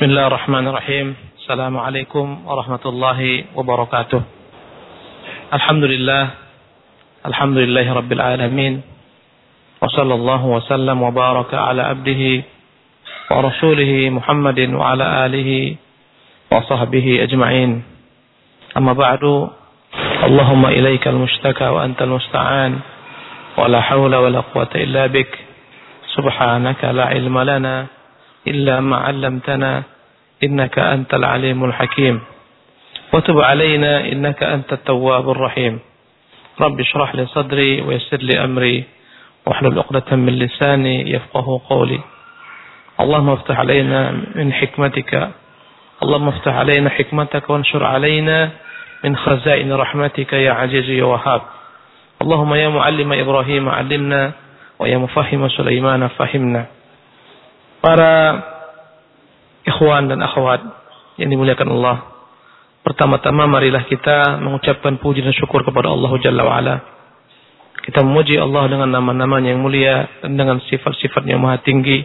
بسم الله الرحمن الرحيم السلام عليكم ورحمة الله وبركاته الحمد لله الحمد لله رب العالمين وصلى الله وسلم وبارك على عبده ورسوله محمد وعلى آله وصحبه أجمعين أما بعد اللهم إليك المشتكى وأنت المستعان ولا حول ولا قوة إلا بك سبحانك لا علم لنا إلا ما علمتنا إنك أنت العليم الحكيم. وتب علينا إنك أنت التواب الرحيم. رب اشرح لي صدري ويسر لي أمري واحلل عقدة من لساني يفقه قولي. اللهم افتح علينا من حكمتك. اللهم افتح علينا حكمتك وانشر علينا من خزائن رحمتك يا عزيز يا وهاب. اللهم يا معلم إبراهيم علمنا ويا مفهم سليمان فهمنا. Para ikhwan dan akhwat yang dimuliakan Allah. Pertama-tama marilah kita mengucapkan puji dan syukur kepada Allah Jalla wa'ala. Kita memuji Allah dengan nama-namanya yang mulia dan dengan sifat-sifat yang maha tinggi.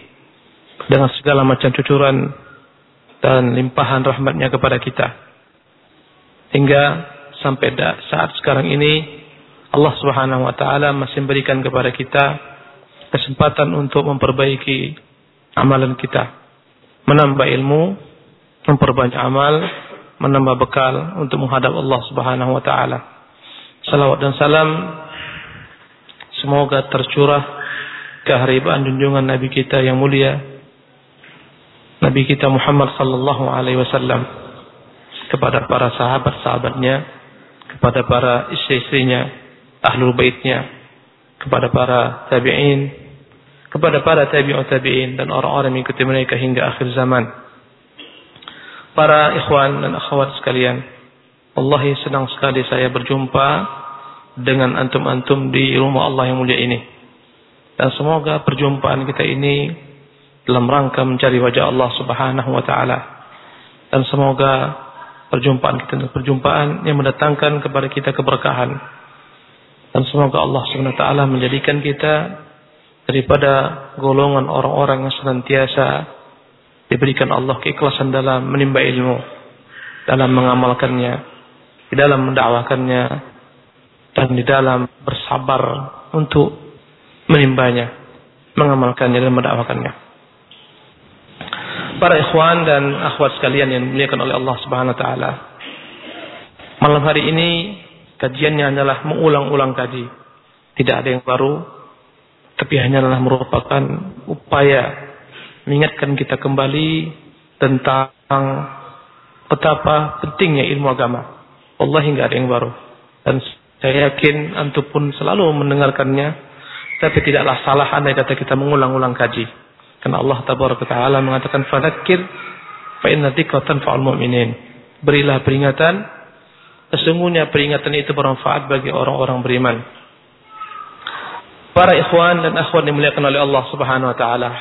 Dengan segala macam cucuran dan limpahan rahmatnya kepada kita. Hingga sampai saat sekarang ini Allah Subhanahu wa taala masih memberikan kepada kita kesempatan untuk memperbaiki amalan kita. Menambah ilmu, memperbanyak amal, menambah bekal untuk menghadap Allah Subhanahu wa taala. Salawat dan salam semoga tercurah keharibaan junjungan Nabi kita yang mulia Nabi kita Muhammad sallallahu alaihi wasallam kepada para sahabat-sahabatnya, kepada para istri-istrinya, ahlul baitnya, kepada para tabi'in, kepada para tabi'ut tabi'in dan orang-orang yang mengikuti mereka hingga akhir zaman. Para ikhwan dan akhwat sekalian, Wallahi senang sekali saya berjumpa dengan antum-antum di rumah Allah yang mulia ini. Dan semoga perjumpaan kita ini dalam rangka mencari wajah Allah Subhanahu wa taala. Dan semoga perjumpaan kita perjumpaan yang mendatangkan kepada kita keberkahan. Dan semoga Allah Subhanahu wa taala menjadikan kita daripada golongan orang-orang yang senantiasa diberikan Allah keikhlasan dalam menimba ilmu, dalam mengamalkannya, di dalam mendakwakannya, dan di dalam bersabar untuk menimbanya, mengamalkannya dan mendakwakannya. Para ikhwan dan akhwat sekalian yang dimuliakan oleh Allah Subhanahu wa taala. Malam hari ini kajiannya adalah mengulang-ulang kaji. Tidak ada yang baru, tapi hanyalah merupakan upaya mengingatkan kita kembali tentang betapa pentingnya ilmu agama. Allah hingga ada yang baru. Dan saya yakin antum pun selalu mendengarkannya. Tapi tidaklah salah andai kata kita mengulang-ulang kaji. Karena Allah Taala mengatakan fadakir fa inna dzikratan fa'al mu'minin. Berilah peringatan. Sesungguhnya peringatan itu bermanfaat bagi orang-orang beriman para ikhwan dan akhwat dimuliakan oleh Allah Subhanahu wa taala.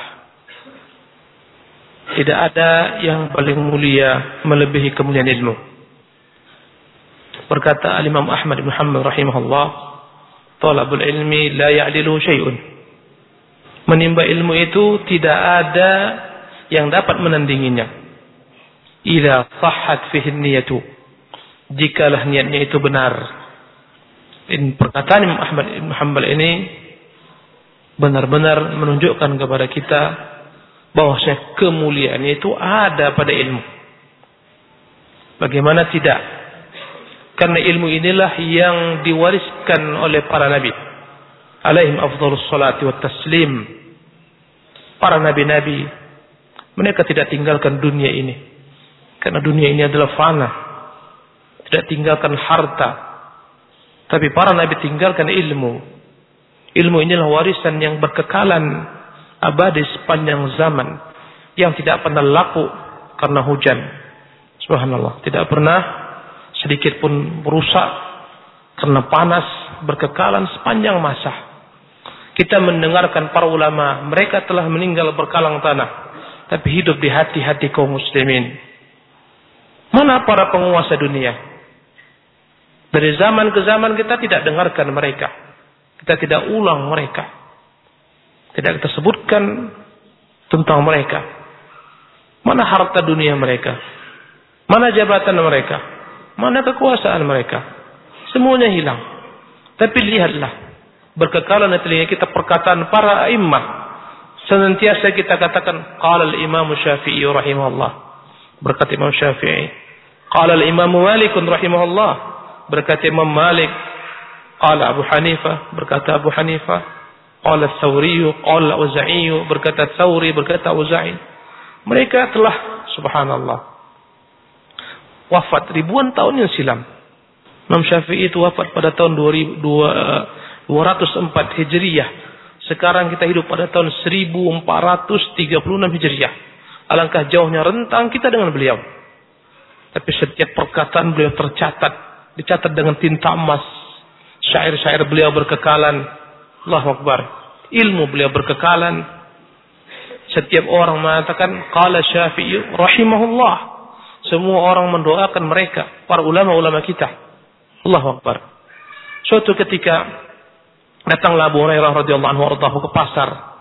Tidak ada yang paling mulia melebihi kemuliaan ilmu. Berkata Al-Imam Ahmad bin Hanbal rahimahullah, "Talabul ilmi la ya'dilu syai'un." Menimba ilmu itu tidak ada yang dapat menandinginya. Idza sahhat fihi niyatu. Jikalah niatnya itu benar. In perkataan Imam Ahmad bin Hanbal ini benar-benar menunjukkan kepada kita bahwa kemuliaan itu ada pada ilmu. Bagaimana tidak? Karena ilmu inilah yang diwariskan oleh para nabi. Alaihim afdhalus salati wat taslim. Para nabi-nabi mereka tidak tinggalkan dunia ini. Karena dunia ini adalah fana. Tidak tinggalkan harta. Tapi para nabi tinggalkan ilmu Ilmu inilah warisan yang berkekalan abadi sepanjang zaman yang tidak pernah laku karena hujan. Subhanallah, tidak pernah sedikit pun merusak karena panas berkekalan sepanjang masa. Kita mendengarkan para ulama, mereka telah meninggal berkalang tanah, tapi hidup di hati-hati kaum muslimin. Mana para penguasa dunia? Dari zaman ke zaman kita tidak dengarkan mereka. Kita tidak ulang mereka. Tidak kita sebutkan tentang mereka. Mana harta dunia mereka? Mana jabatan mereka? Mana kekuasaan mereka? Semuanya hilang. Tapi lihatlah. Berkekalan di telinga kita perkataan para imam. Senantiasa kita katakan. Qala al-imam syafi'i rahimahullah. Berkata imam syafi'i. Qala al-imam malikun rahimahullah. Berkata imam malik. Qala Abu Hanifah. Berkata Abu Hanifah. Qala Thawriyu. Qala Uza'iyu. Berkata Thawri. Berkata Uza'i. Mereka telah subhanallah wafat ribuan tahun yang silam. Imam Syafi'i itu wafat pada tahun 204 Hijriah. Sekarang kita hidup pada tahun 1436 Hijriah. Alangkah jauhnya rentang kita dengan beliau. Tapi setiap perkataan beliau tercatat, dicatat dengan tinta emas. Syair-syair beliau berkekalan. Allahu Akbar. Ilmu beliau berkekalan, setiap orang mengatakan qala Syafi'i rahimahullah. Semua orang mendoakan mereka, para ulama-ulama kita. Allahu Akbar. Suatu ketika datanglah Abu Hurairah radhiyallahu anhu ke pasar.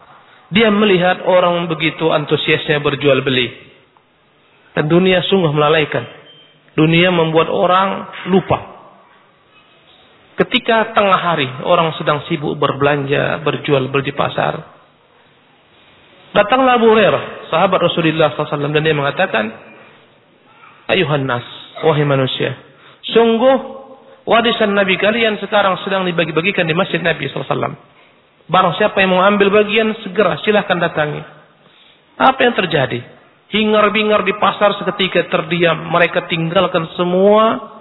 Dia melihat orang begitu antusiasnya berjual beli. Dan dunia sungguh melalaikan. Dunia membuat orang lupa. Ketika tengah hari orang sedang sibuk berbelanja, berjual beli di pasar, Datanglah Abu Hurairah, sahabat Rasulullah SAW dan dia mengatakan, Ayuhan nas, wahai manusia, sungguh warisan Nabi kalian sekarang sedang dibagi-bagikan di masjid Nabi SAW. Barang siapa yang mau ambil bagian, segera silahkan datangi. Apa yang terjadi? Hingar-bingar di pasar seketika terdiam. Mereka tinggalkan semua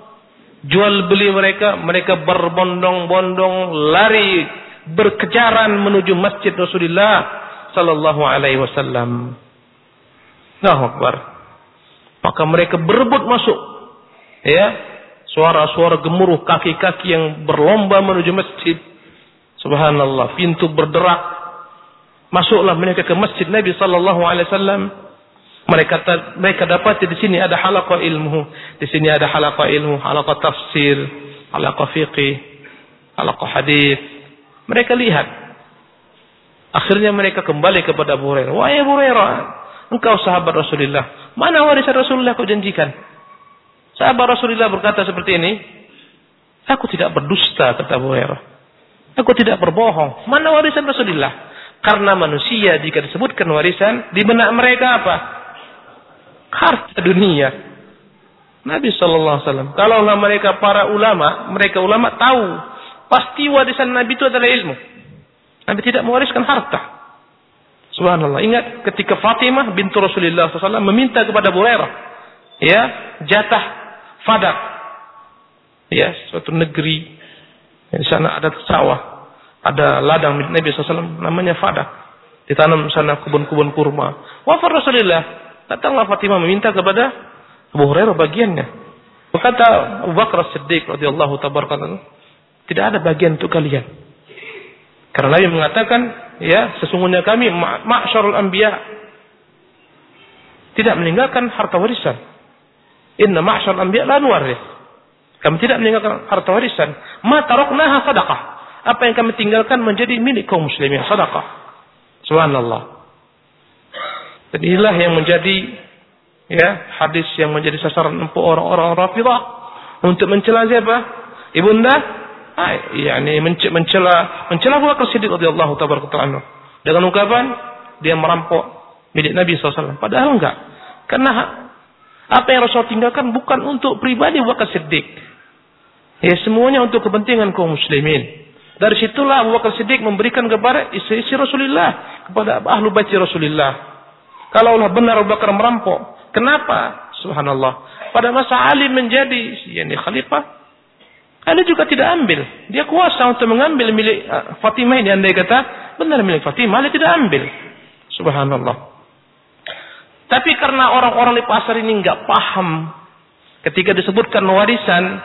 jual beli mereka. Mereka berbondong-bondong lari berkejaran menuju masjid Rasulullah sallallahu alaihi wasallam. Allahu Akbar. Maka mereka berebut masuk. Ya, suara-suara gemuruh kaki-kaki yang berlomba menuju masjid. Subhanallah, pintu berderak. Masuklah mereka ke masjid Nabi sallallahu alaihi wasallam. Mereka mereka dapat di sini ada halaqah ilmu, di sini ada halaqah ilmu, halaqah tafsir, halaqah fiqih, halaqah hadis. Mereka lihat Akhirnya mereka kembali kepada Abu Hurairah. Wahai Abu Hurairah, engkau sahabat Rasulullah. Mana warisan Rasulullah kau janjikan? Sahabat Rasulullah berkata seperti ini. Aku tidak berdusta, kata Abu Hurairah. Aku tidak berbohong. Mana warisan Rasulullah? Karena manusia jika disebutkan warisan, di benak mereka apa? Harta dunia. Nabi SAW. Kalaulah mereka para ulama, mereka ulama tahu. Pasti warisan Nabi itu adalah ilmu. Nabi tidak mewariskan harta. Subhanallah. Ingat ketika Fatimah bintu Rasulullah SAW meminta kepada Burairah. Ya, jatah fadak. Ya, suatu negeri. Di sana ada sawah. Ada ladang Nabi SAW namanya fadak. Ditanam sana kebun-kebun kurma. Wafat Rasulullah. Datanglah Fatimah meminta kepada Abu Hurairah bagiannya. Berkata Abu Bakar Siddiq radhiyallahu tabaraka tidak ada bagian untuk kalian. Karena Nabi mengatakan, ya, sesungguhnya kami ma'syarul anbiya tidak meninggalkan harta warisan. Inna ma'syarul anbiya la nuwaris. Kami tidak meninggalkan harta warisan. Ma taraknaha sadaqah. Apa yang kami tinggalkan menjadi milik kaum muslimin, sadaqah. Subhanallah. Dan inilah yang menjadi ya hadis yang menjadi sasaran empuk orang-orang Rafidah untuk mencela siapa? Ibunda yakni mencela mencela Abu Bakar Siddiq radhiyallahu taala dengan ungkapan dia merampok milik Nabi SAW. Padahal enggak. Karena apa yang Rasul tinggalkan bukan untuk pribadi Abu Bakar Siddiq. Ya semuanya untuk kepentingan kaum muslimin. Dari situlah Abu Bakar Siddiq memberikan kepada istri-istri Rasulullah, kepada ahlu bait Rasulullah. Kalaulah benar Abu Bakar merampok, kenapa? Subhanallah. Pada masa Ali menjadi yakni khalifah, Ali juga tidak ambil. Dia kuasa untuk mengambil milik uh, Fatimah ini. Andai kata benar milik Fatimah, Ali tidak ambil. Subhanallah. Tapi karena orang-orang di pasar ini nggak paham ketika disebutkan warisan,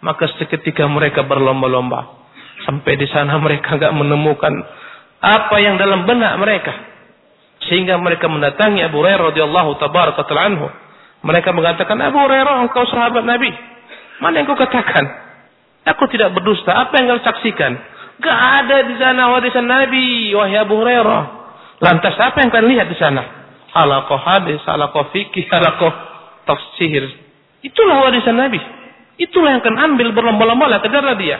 maka seketika mereka berlomba-lomba. Sampai di sana mereka nggak menemukan apa yang dalam benak mereka. Sehingga mereka mendatangi Abu Hurairah radhiyallahu tabaraka anhu. Mereka mengatakan, Abu Hurairah engkau sahabat Nabi. Mana yang kau katakan? Aku tidak berdusta. Apa yang kau saksikan? Gak ada di sana warisan Nabi, wahai Abu Hurairah. Lantas apa yang kalian lihat di sana? Halaqah hadis, halaqah fikih, halaqah tafsir. Itulah warisan Nabi. Itulah yang akan ambil berlomba-lomba kejarlah dia.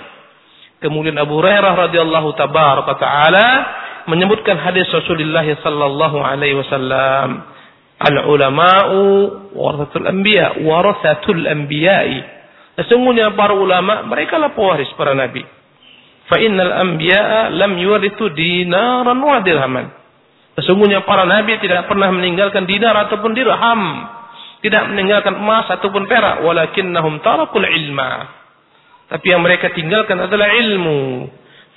Kemudian Abu Hurairah radhiyallahu tabaraka taala menyebutkan hadis Rasulullah sallallahu alaihi wasallam, "Al ulama'u warathatul anbiya, warathatul anbiya'i." Sesungguhnya para ulama mereka lah pewaris para nabi. Fa innal anbiya'a lam yurithu dinaran wa dirhaman. Sesungguhnya para nabi tidak pernah meninggalkan dinar ataupun dirham. Tidak meninggalkan emas ataupun perak. Walakinnahum tarakul ilma tapi yang mereka tinggalkan adalah ilmu.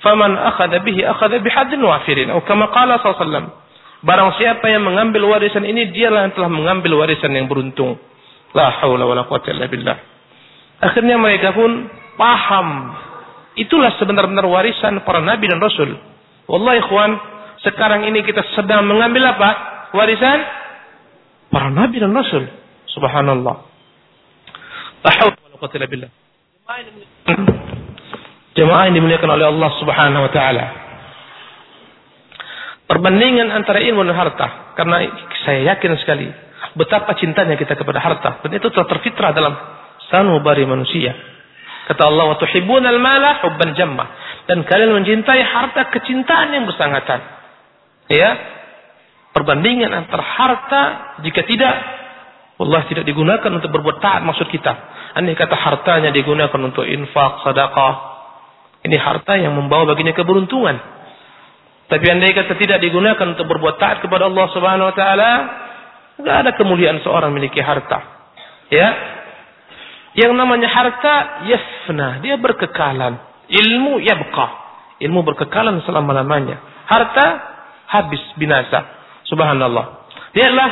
Faman akhadha bihi akhadha bihadin wafirin. Atau kama qala sallallahu Barang siapa yang mengambil warisan ini, dialah yang telah mengambil warisan yang beruntung. La haula wa la quwata illa billah. Akhirnya mereka pun paham. Itulah sebenar-benar warisan para nabi dan rasul. Wallahi ikhwan, sekarang ini kita sedang mengambil apa? Warisan para nabi dan rasul. Subhanallah. La haula wa la quwata illa billah. Jemaah yang dimuliakan oleh Allah Subhanahu wa taala. Perbandingan antara ilmu dan harta karena saya yakin sekali betapa cintanya kita kepada harta dan itu telah terfitrah dalam sanubari manusia. Kata Allah, "Wa tuhibbunal mala hubban jamma." Dan kalian mencintai harta kecintaan yang bersangatan. Ya. Perbandingan antara harta jika tidak Allah tidak digunakan untuk berbuat taat maksud kita Andai kata hartanya digunakan untuk infak, sedekah, ini harta yang membawa baginya keberuntungan. Tapi andai kata tidak digunakan untuk berbuat taat kepada Allah Subhanahu wa taala, enggak ada kemuliaan seorang memiliki harta. Ya. Yang namanya harta yafna, dia berkekalan. Ilmu yabqa. Ilmu berkekalan selama-lamanya. Harta habis binasa. Subhanallah. Lihatlah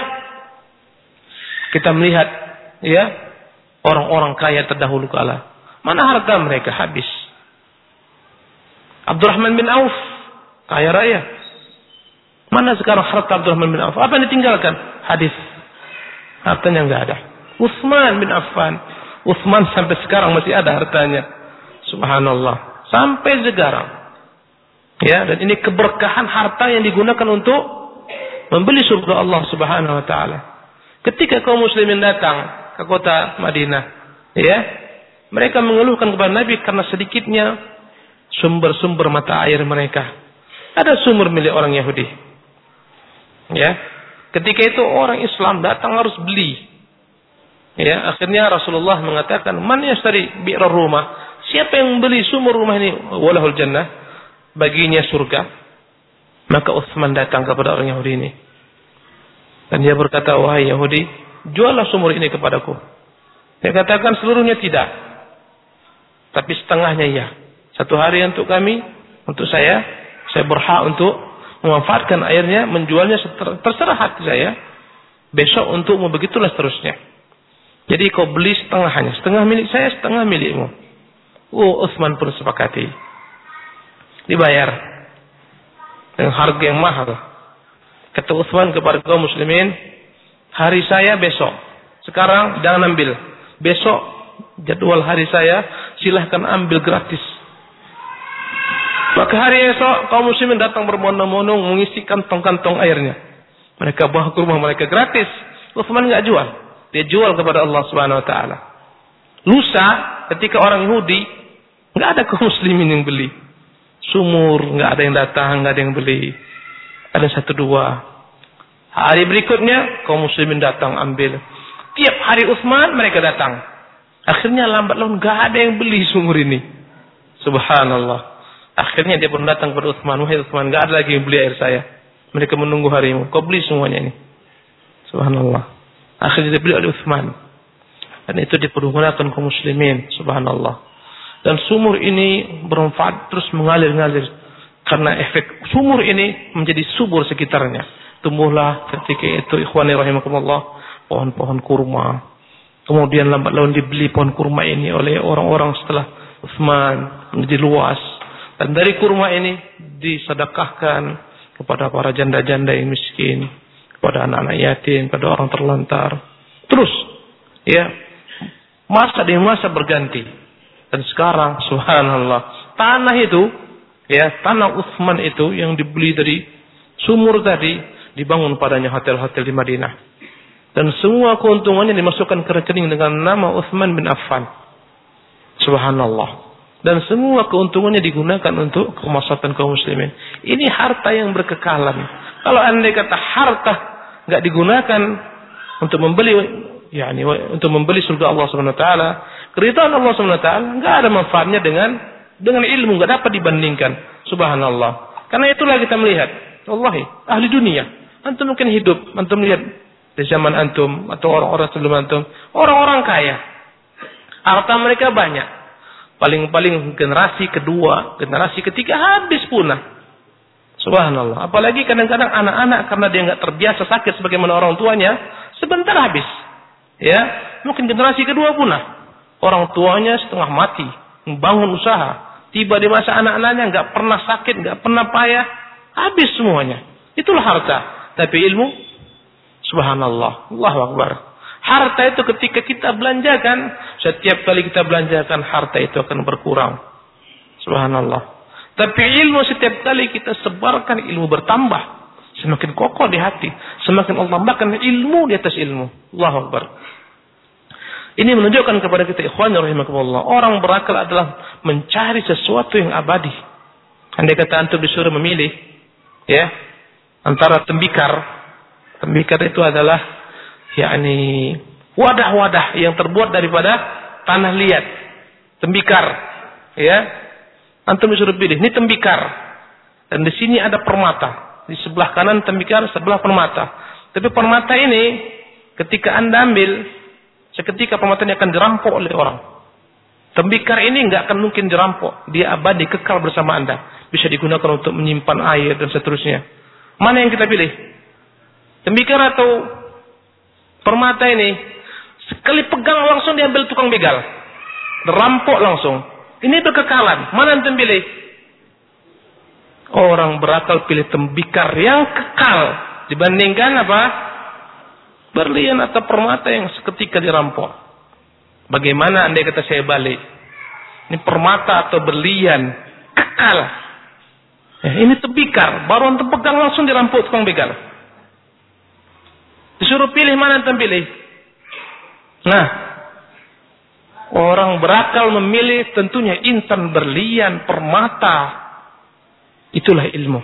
kita melihat ya orang-orang kaya terdahulu kala. Mana harta mereka habis? Abdurrahman bin Auf, kaya raya. Mana sekarang harta Abdurrahman bin Auf? Apa yang ditinggalkan? Hadis. Hartanya enggak ada. Utsman bin Affan. Utsman sampai sekarang masih ada hartanya. Subhanallah. Sampai sekarang. Ya, dan ini keberkahan harta yang digunakan untuk membeli surga Allah Subhanahu wa taala. Ketika kaum muslimin datang ke kota Madinah. Ya. Mereka mengeluhkan kepada Nabi karena sedikitnya sumber-sumber mata air mereka. Ada sumber milik orang Yahudi. Ya. Ketika itu orang Islam datang harus beli. Ya, akhirnya Rasulullah mengatakan, "Man yastari bi'r rumah?" Siapa yang beli sumur rumah ini? Walahul jannah. Baginya surga. Maka Utsman datang kepada orang Yahudi ini. Dan dia berkata, "Wahai Yahudi, juallah sumur ini kepadaku. Dia katakan seluruhnya tidak. Tapi setengahnya ya. Satu hari untuk kami, untuk saya, saya berhak untuk memanfaatkan airnya, menjualnya terserah hati saya. Besok untukmu begitulah seterusnya. Jadi kau beli setengah hanya, setengah milik saya, setengah milikmu. Oh, Utsman pun sepakati. Dibayar dengan harga yang mahal. Kata Utsman kepada kaum muslimin, Hari saya besok. Sekarang jangan ambil. Besok jadwal hari saya silahkan ambil gratis. Maka hari esok kaum muslimin datang berbondong-bondong mengisi kantong-kantong airnya. Mereka bawa ke rumah mereka gratis. Uthman nggak jual. Dia jual kepada Allah Subhanahu wa taala. Lusa ketika orang Yahudi nggak ada kaum muslimin yang beli. Sumur nggak ada yang datang, nggak ada yang beli. Ada satu dua. Hari berikutnya kaum muslimin datang ambil. Tiap hari Utsman mereka datang. Akhirnya lambat laun gak ada yang beli sumur ini. Subhanallah. Akhirnya dia pun datang kepada Utsman, "Wahai Utsman, gak ada lagi yang beli air saya." Mereka menunggu harimu. Kau beli semuanya ini. Subhanallah. Akhirnya dia beli oleh Utsman. Dan itu dipergunakan kaum muslimin. Subhanallah. Dan sumur ini bermanfaat terus mengalir-ngalir. Karena efek sumur ini menjadi subur sekitarnya tumbuhlah ketika itu ikhwani rahimakumullah pohon-pohon kurma. Kemudian lambat laun dibeli pohon kurma ini oleh orang-orang setelah Utsman menjadi luas. Dan dari kurma ini disedekahkan kepada para janda-janda yang miskin, kepada anak-anak yatim, kepada orang terlantar. Terus, ya, masa demi masa berganti. Dan sekarang, subhanallah, tanah itu, ya, tanah Utsman itu yang dibeli dari sumur tadi dibangun padanya hotel-hotel di Madinah. Dan semua keuntungannya dimasukkan ke rekening dengan nama Uthman bin Affan. Subhanallah. Dan semua keuntungannya digunakan untuk kemaslahatan kaum muslimin. Ini harta yang berkekalan. Kalau anda kata harta nggak digunakan untuk membeli yakni untuk membeli surga Allah Subhanahu wa taala, keridhaan Allah Subhanahu wa taala enggak ada manfaatnya dengan dengan ilmu, enggak dapat dibandingkan. Subhanallah. Karena itulah kita melihat, wallahi, ahli dunia, antum mungkin hidup, antum lihat di zaman antum atau orang-orang sebelum antum, orang-orang kaya. Harta mereka banyak. Paling-paling generasi kedua, generasi ketiga habis punah. Subhanallah. Apalagi kadang-kadang anak-anak karena dia nggak terbiasa sakit sebagaimana orang tuanya, sebentar habis. Ya, mungkin generasi kedua punah. Orang tuanya setengah mati, membangun usaha. Tiba di masa anak-anaknya nggak pernah sakit, nggak pernah payah, habis semuanya. Itulah harta. Tapi ilmu, subhanallah, Allah Akbar. Harta itu ketika kita belanjakan, setiap kali kita belanjakan harta itu akan berkurang. Subhanallah. Tapi ilmu setiap kali kita sebarkan ilmu bertambah. Semakin kokoh di hati. Semakin Allah tambahkan ilmu di atas ilmu. Allah Akbar. Ini menunjukkan kepada kita ikhwan rahimakumullah. Orang berakal adalah mencari sesuatu yang abadi. Andai kata antum disuruh memilih. Ya. Antara tembikar. Tembikar itu adalah. yakni wadah-wadah yang terbuat daripada tanah liat. Tembikar. Ya. Antum disuruh pilih. Ini tembikar. Dan di sini ada permata. Di sebelah kanan tembikar, sebelah permata. Tapi permata ini ketika Anda ambil, seketika permata ini akan dirampok oleh orang. Tembikar ini nggak akan mungkin dirampok. Dia abadi kekal bersama Anda. Bisa digunakan untuk menyimpan air dan seterusnya. Mana yang kita pilih? Tembikar atau permata ini? Sekali pegang langsung diambil tukang begal. Dirampok langsung. Ini berkekalan. Mana yang pilih? Orang berakal pilih tembikar yang kekal dibandingkan apa? Berlian atau permata yang seketika dirampok. Bagaimana andai kata saya balik? Ini permata atau berlian kekal. Ya, ini tembikar, baru antum pegang langsung dirampok tukang begal. Disuruh pilih mana antum pilih? Nah, orang berakal memilih tentunya insan berlian, permata, Itulah ilmu.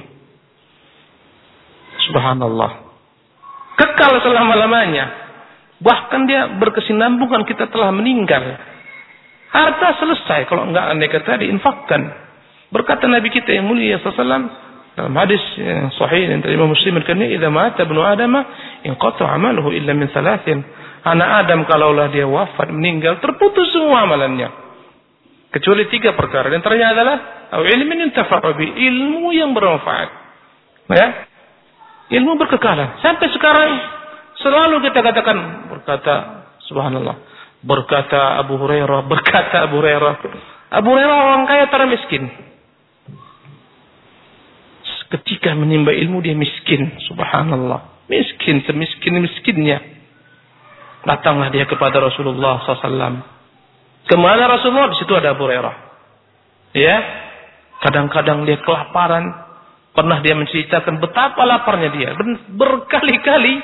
Subhanallah. Kekal selama-lamanya. Bahkan dia berkesinambungan kita telah meninggal. Harta selesai. Kalau enggak andai kata diinfakkan. Berkata Nabi kita yang mulia SAW dalam hadis yang sahih yang terima muslim ini idza mata ibnu adam inqata amaluhu illa min thalathin anak adam kalaulah dia wafat meninggal terputus semua amalannya kecuali tiga perkara dan ternyata adalah ilmu yang bermanfaat. Ya. Ilmu berkekalan. Sampai sekarang selalu kita katakan berkata subhanallah. Berkata Abu Hurairah, berkata Abu Hurairah. Abu Hurairah orang kaya tara miskin. Ketika menimba ilmu dia miskin, subhanallah. Miskin, semiskin-miskinnya. Datanglah dia kepada Rasulullah SAW. Ke mana Rasulullah? Di situ ada Abu Hurairah. Ya, Kadang-kadang dia kelaparan. Pernah dia menceritakan betapa laparnya dia. Berkali-kali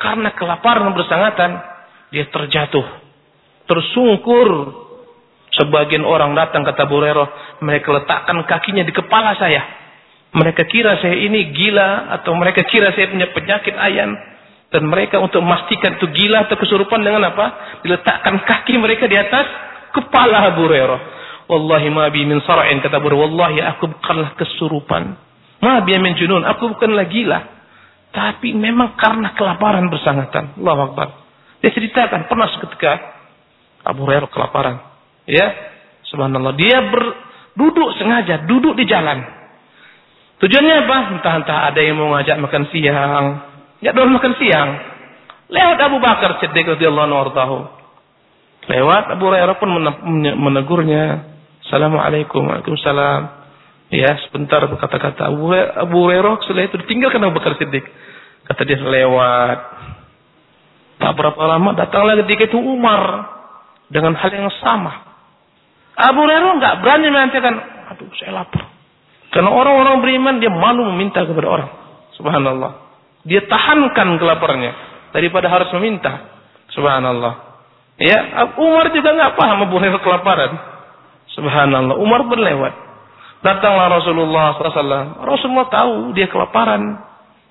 karena kelaparan bersangatan. Dia terjatuh. Tersungkur. Sebagian orang datang kata Burero. Mereka letakkan kakinya di kepala saya. Mereka kira saya ini gila. Atau mereka kira saya punya penyakit ayan. Dan mereka untuk memastikan itu gila atau kesurupan dengan apa? Diletakkan kaki mereka di atas kepala Abu Hurairah. Wallahi ma bi min sara'in kata Abu Wallahi aku bukanlah kesurupan. Ma bi min junun. Aku bukanlah gila. Tapi memang karena kelaparan bersangatan. Allah Akbar. Dia ceritakan pernah seketika Abu Hurairah kelaparan. Ya. Subhanallah. Dia berduduk sengaja. Duduk di jalan. Tujuannya apa? Entah-entah ada yang mau ngajak makan siang. Ya doang makan siang. Lewat Abu Bakar Siddiq radhiyallahu anhu Lewat Abu Hurairah pun menegurnya. Assalamualaikum. Waalaikumsalam. Ya, sebentar berkata-kata. Abu, Abu Hurairah setelah itu ditinggalkan Abu Bakar Siddiq. Kata dia lewat. Tak berapa lama datanglah ketika itu Umar dengan hal yang sama. Abu Hurairah nggak berani mengatakan, aduh saya lapar. Karena orang-orang beriman dia malu meminta kepada orang. Subhanallah. Dia tahankan kelaparannya daripada harus meminta. Subhanallah. Ya, Umar juga nggak paham Abu Hurairah kelaparan. Subhanallah. Umar berlewat. Datanglah Rasulullah SAW. Rasulullah tahu dia kelaparan.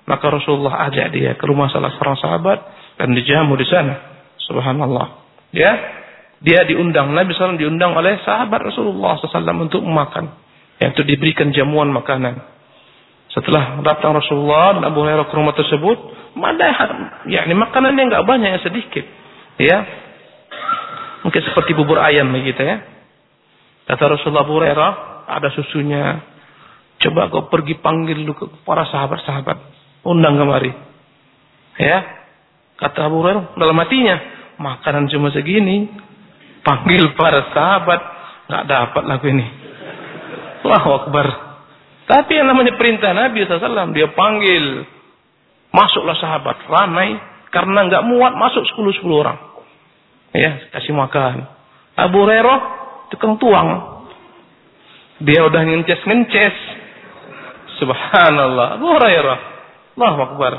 Maka Rasulullah ajak dia ke rumah salah seorang sahabat dan dijamu di sana. Subhanallah. Ya, dia diundang. Nabi SAW diundang oleh sahabat Rasulullah SAW untuk memakan. Yaitu diberikan jamuan makanan. Setelah datang Rasulullah dan Abu Hurairah ke rumah tersebut, mana ya ini makanannya nggak banyak yang sedikit. Ya, mungkin seperti bubur ayam begitu ya. Kata Rasulullah Abu Hurairah, ada susunya. Coba kau pergi panggil dulu para sahabat-sahabat. Undang kemari. Ya. Kata Abu Hurairah dalam hatinya, makanan cuma segini. Panggil para sahabat. Nggak dapat lagu ini. Allahu Akbar. Tapi yang namanya perintah Nabi SAW, dia panggil. Masuklah sahabat. Ramai. Karena nggak muat masuk 10-10 orang. Ya, kasih makan. Abu Hurairah tukang tuang. Dia udah ngences-ngences. Subhanallah. Abu Hurairah. Allahu Akbar.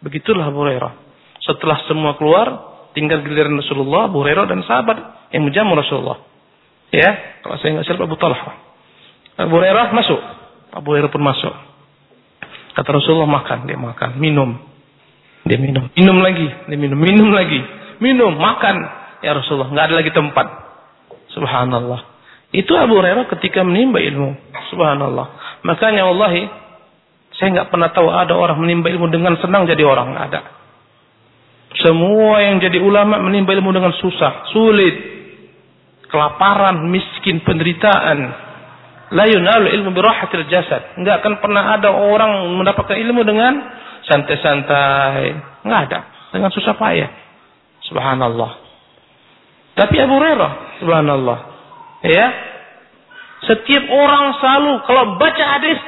Begitulah Abu Hurairah. Setelah semua keluar, tinggal giliran Rasulullah, Abu Hurairah dan sahabat yang menjamu Rasulullah. Ya, kalau saya nggak salah Abu Talha. Abu Hurairah masuk. Abu Hurairah pun masuk. Kata Rasulullah makan, dia makan, minum. Dia minum, minum lagi, dia minum, minum lagi, minum, makan. Ya Rasulullah, nggak ada lagi tempat. Subhanallah. Itu Abu Hurairah ketika menimba ilmu. Subhanallah. Makanya wallahi saya nggak pernah tahu ada orang menimba ilmu dengan senang jadi orang, nggak ada. Semua yang jadi ulama menimba ilmu dengan susah, sulit, kelaparan, miskin, penderitaan. La yunalu ilmu birahatil jasad. Enggak akan pernah ada orang mendapatkan ilmu dengan santai-santai. Enggak ada. Dengan susah payah. Subhanallah. Tapi Abu Hurairah, subhanallah. Ya. Setiap orang selalu kalau baca hadis,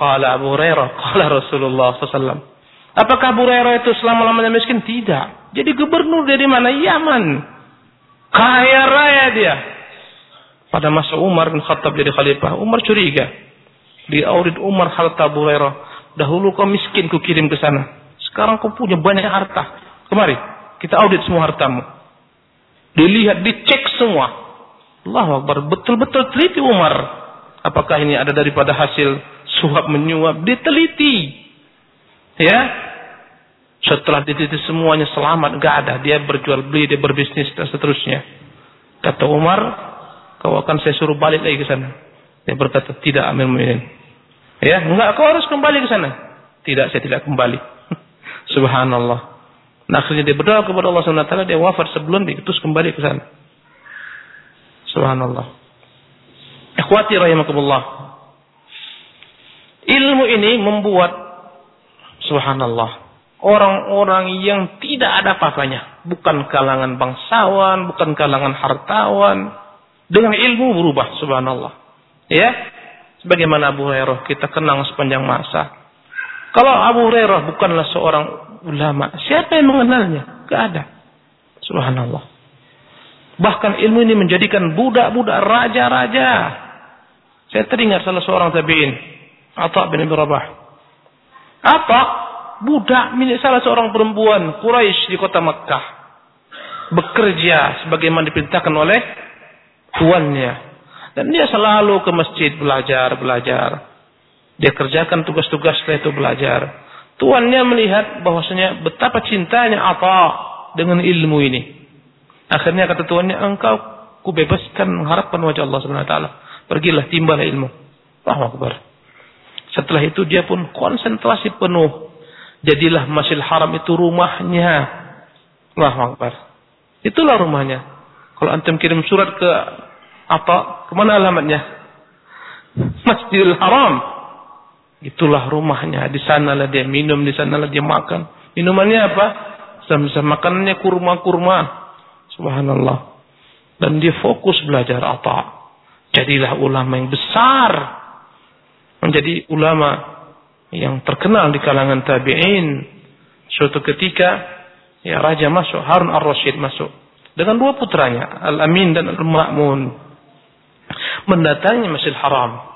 qala Abu Hurairah, qala Rasulullah SAW. Apakah Abu Hurairah itu selama-lamanya miskin? Tidak. Jadi gubernur dari mana? Yaman. Kaya raya dia. Pada masa Umar bin Khattab jadi khalifah, Umar curiga. Di audit Umar harta Abu Hurairah. Dahulu kau miskin ku kirim ke sana. Sekarang kau punya banyak harta. Kemari, kita audit semua hartamu. Dilihat, dicek semua. Allah Akbar. Betul-betul teliti Umar. Apakah ini ada daripada hasil suap menyuap? Diteliti. Ya. Setelah diteliti semuanya selamat. Gak ada. Dia berjual beli, dia berbisnis dan seterusnya. Kata Umar, kau akan saya suruh balik lagi ke sana. Dia berkata, tidak Amir Mu'min. Ya, enggak, kau harus kembali ke sana. Tidak, saya tidak kembali. Subhanallah. Nah, akhirnya dia berdoa kepada Allah SWT, dia wafat sebelum diutus kembali ke sana. Subhanallah. Ikhwati rahimakumullah. Ilmu ini membuat subhanallah orang-orang yang tidak ada apa-apanya, bukan kalangan bangsawan, bukan kalangan hartawan, dengan ilmu berubah subhanallah. Ya. Sebagaimana Abu Hurairah kita kenang sepanjang masa. Kalau Abu Hurairah bukanlah seorang ulama. Siapa yang mengenalnya? Gak ada. Subhanallah. Bahkan ilmu ini menjadikan budak-budak raja-raja. Saya teringat salah seorang tabi'in. Atta bin Abi Rabah. Budak milik salah seorang perempuan Quraisy di kota Makkah. Bekerja sebagaimana diperintahkan oleh tuannya. Dan dia selalu ke masjid belajar, belajar. Dia kerjakan tugas-tugas setelah itu belajar. Tuannya melihat bahwasanya betapa cintanya apa dengan ilmu ini. Akhirnya kata tuannya, engkau kubebaskan harapan wajah Allah Subhanahu wa taala. Pergilah timbalah ilmu. Allahu Akbar. Setelah itu dia pun konsentrasi penuh. Jadilah Masjid Haram itu rumahnya. Allahu Akbar. Itulah rumahnya. Kalau antum kirim surat ke apa? Ke mana alamatnya? Masjidil Haram. Itulah rumahnya. Di sanalah dia minum, di sanalah dia makan. Minumannya apa? Sama-sama makanannya kurma-kurma. Subhanallah. Dan dia fokus belajar apa? Jadilah ulama yang besar. Menjadi ulama yang terkenal di kalangan tabi'in. Suatu ketika ya raja masuk, Harun ar-Rasyid masuk dengan dua putranya, Al-Amin dan Al-Ma'mun. Mendatangi Masjid Haram.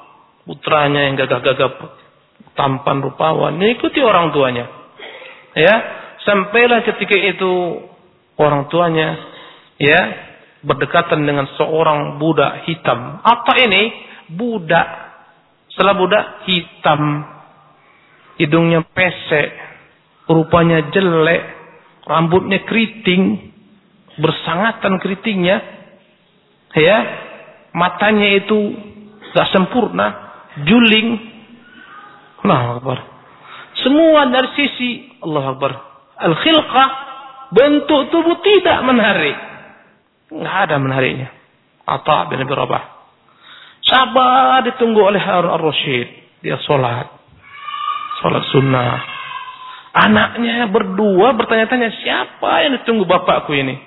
Putranya yang gagah-gagah tampan rupawan, mengikuti orang tuanya. Ya, sampailah ketika itu orang tuanya ya berdekatan dengan seorang budak hitam. Apa ini? Budak. Setelah budak hitam. Hidungnya pesek. Rupanya jelek. Rambutnya keriting. Bersangatan keritingnya. Ya. Matanya itu gak sempurna. Juling. Allah Akbar. Semua dari sisi Allah Akbar. Al-khilqah bentuk tubuh tidak menarik. Nggak ada menariknya. Atta bin Abi Rabah. Sabar ditunggu oleh Harun ar-Rasyid. Dia sholat. Sholat sunnah. Anaknya berdua bertanya-tanya, siapa yang ditunggu bapakku ini?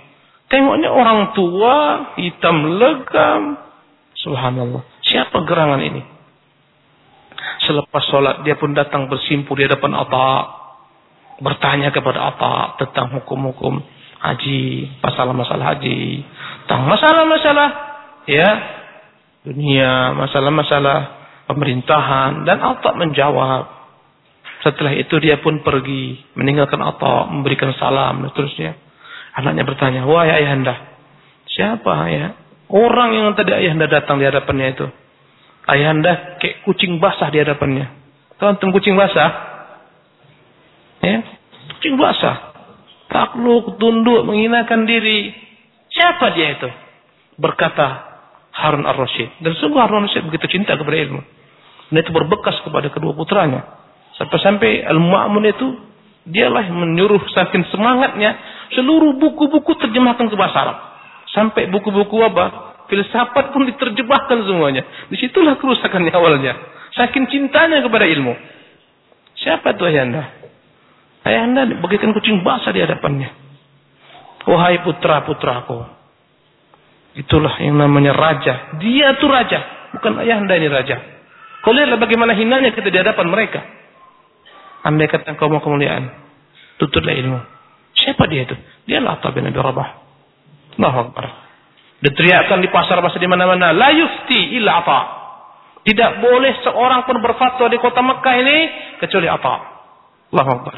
Tengoknya orang tua, hitam legam. Subhanallah. Siapa gerangan ini? Selepas sholat, dia pun datang bersimpu di hadapan Atta. Bertanya kepada Atta tentang hukum-hukum haji, masalah-masalah haji, tentang masalah-masalah ya dunia, masalah-masalah pemerintahan dan Atta menjawab. Setelah itu dia pun pergi meninggalkan Atta, memberikan salam dan seterusnya. Anaknya bertanya, "Wahai ayahanda, siapa ya? Orang yang tadi ayahanda datang di hadapannya itu." Ayahanda kayak kucing basah di hadapannya. Tahu kucing basah? Ya, kucing basah takluk, tunduk, menghinakan diri. Siapa dia itu? Berkata Harun ar-Rasyid. Dan sungguh Harun ar-Rasyid begitu cinta kepada ilmu. Dan itu berbekas kepada kedua putranya. Sampai-sampai Al-Mu'amun itu dialah menyuruh saking semangatnya seluruh buku-buku terjemahkan ke bahasa Arab. Sampai buku-buku apa? Filsafat pun diterjemahkan semuanya. Di situlah kerusakannya awalnya. Saking cintanya kepada ilmu. Siapa itu ayah Ayah anda bagikan kucing basah di hadapannya. Wahai putra-putraku. Itulah yang namanya raja. Dia tuh raja. Bukan ayah ini raja. Kau lihatlah bagaimana hinanya kita di hadapan mereka. Andai kata kau mau kemuliaan. Tutuplah ilmu. Siapa dia itu? Dia Atta bin Abi Rabah. Allahu Akbar. Diteriakkan di pasar-pasar di mana-mana. La yufti illa Atta. Tidak boleh seorang pun berfatwa di kota Mekah ini kecuali Atta. Allahu Akbar.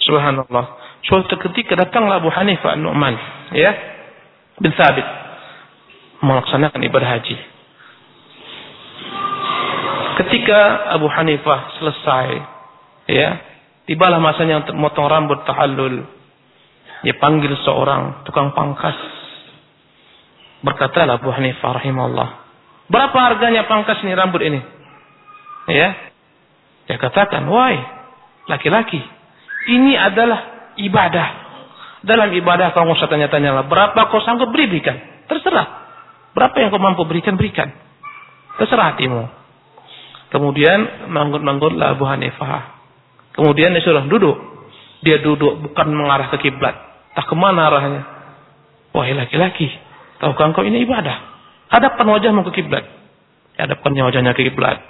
Subhanallah. Suatu ketika datanglah Abu Hanifah An-Nu'man, ya, bin Thabit melaksanakan ibadah haji. Ketika Abu Hanifah selesai, ya, tibalah masanya untuk memotong rambut tahallul. Dia panggil seorang tukang pangkas. Berkatalah Abu Hanifah rahimahullah, "Berapa harganya pangkas ini rambut ini?" Ya. Dia katakan, "Wahai laki-laki, ini adalah ibadah. Dalam ibadah kau usah tanya-tanya lah. Berapa kau sanggup beri, berikan. Terserah. Berapa yang kau mampu berikan, berikan. Terserah hatimu. Kemudian manggut-manggutlah Abu Hanifah. Kemudian dia suruh duduk. Dia duduk bukan mengarah ke kiblat. Tak ke mana arahnya. Wahai laki-laki. Tahukah engkau ini ibadah? Hadapkan wajahmu ke kiblat. Hadapkannya wajahnya ke kiblat.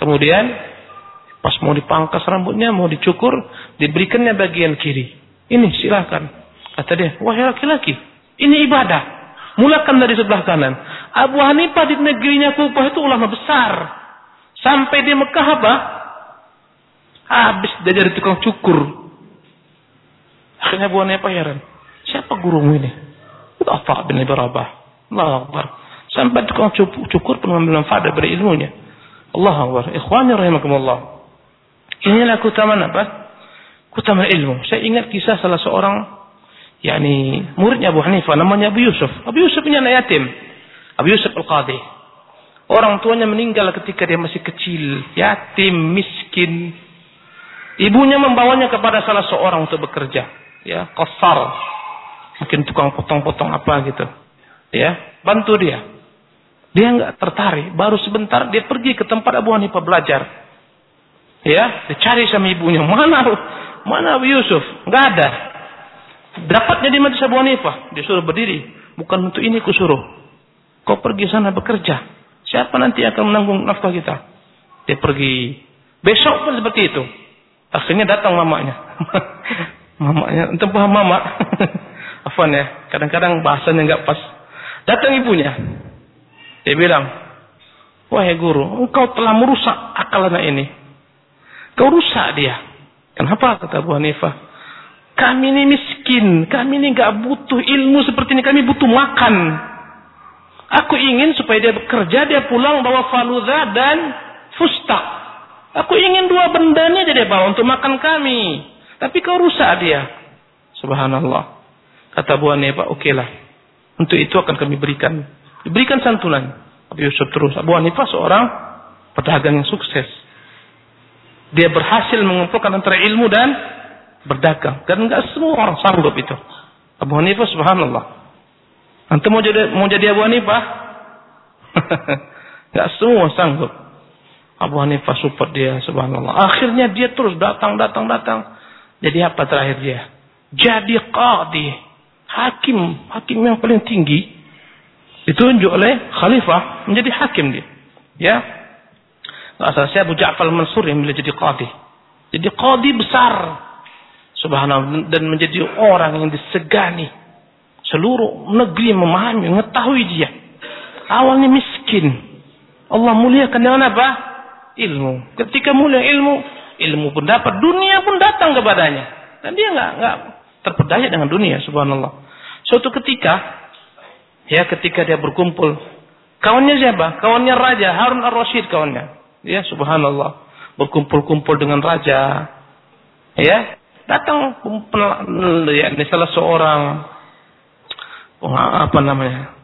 Kemudian Pas mau dipangkas rambutnya, mau dicukur, diberikannya bagian kiri. Ini silakan. Kata dia, wahai laki-laki, ini ibadah. Mulakan dari sebelah kanan. Abu Hanifah di negerinya Kufah itu ulama besar. Sampai di Mekah apa? Habis dia jadi tukang cukur. Akhirnya Abu Hanifah heran. Siapa gurumu ini? Itu Atta bin Abi Rabah. Allah Akbar. Sampai tukang cukur pun mengambil manfaat dari ilmunya. Allah Akbar. Ikhwani rahimakumullah. Inilah keutamaan apa? Keutamaan ilmu. Saya ingat kisah salah seorang yakni muridnya Abu Hanifah namanya Abu Yusuf. Abu Yusuf punya anak yatim. Abu Yusuf Al-Qadhi. Orang tuanya meninggal ketika dia masih kecil, yatim, miskin. Ibunya membawanya kepada salah seorang untuk bekerja, ya, kasar. Mungkin tukang potong-potong apa gitu. Ya, bantu dia. Dia nggak tertarik, baru sebentar dia pergi ke tempat Abu Hanifah belajar. Ya, dicari sama ibunya. Mana mana Abu Yusuf? Enggak ada. Dapatnya di Madrasah Abu Hanifah. Dia suruh berdiri. Bukan untuk ini kusuruh. Kau pergi sana bekerja. Siapa nanti akan menanggung nafkah kita? Dia pergi. Besok pun seperti itu. Akhirnya datang mamanya. mamanya, entah paham mama. Afan ya. Kadang-kadang bahasanya enggak pas. Datang ibunya. Dia bilang, Wahai guru, engkau telah merusak akal anak ini. Kau rusak dia. Kenapa kata Abu Hanifah? Kami ini miskin, kami ini gak butuh ilmu seperti ini, kami butuh makan. Aku ingin supaya dia bekerja, dia pulang bawa faluda dan fustak. Aku ingin dua benda ini dia bawa untuk makan kami. Tapi kau rusak dia. Subhanallah. Kata Abu Hanifah, oke okay. Untuk itu akan kami berikan. Diberikan santunan. Abu Yusuf terus. Abu Hanifah seorang pedagang yang sukses. Dia berhasil mengumpulkan antara ilmu dan berdagang. Dan enggak semua orang sanggup itu. Abu Hanifah subhanallah. Antum mau jadi mau jadi Abu Hanifah? enggak semua sanggup. Abu Hanifah support dia subhanallah. Akhirnya dia terus datang datang datang. Jadi apa terakhir dia? Jadi qadi. Hakim, hakim yang paling tinggi ditunjuk oleh khalifah menjadi hakim dia. Ya, saya Abu Ja'far Mansur yang boleh jadi qadi. Jadi qadi besar. Subhanallah. Dan menjadi orang yang disegani. Seluruh negeri memahami, mengetahui dia. Awalnya miskin. Allah muliakan dengan apa? Ilmu. Ketika mulia ilmu, ilmu pun dapat. Dunia pun datang kepadanya. Dan dia nggak nggak terpedaya dengan dunia. Subhanallah. Suatu ketika, ya ketika dia berkumpul, kawannya siapa? Kawannya Raja Harun ar-Rasyid kawannya. Ya subhanallah. Berkumpul-kumpul dengan raja. Ya. Datang ya, ini salah seorang apa namanya?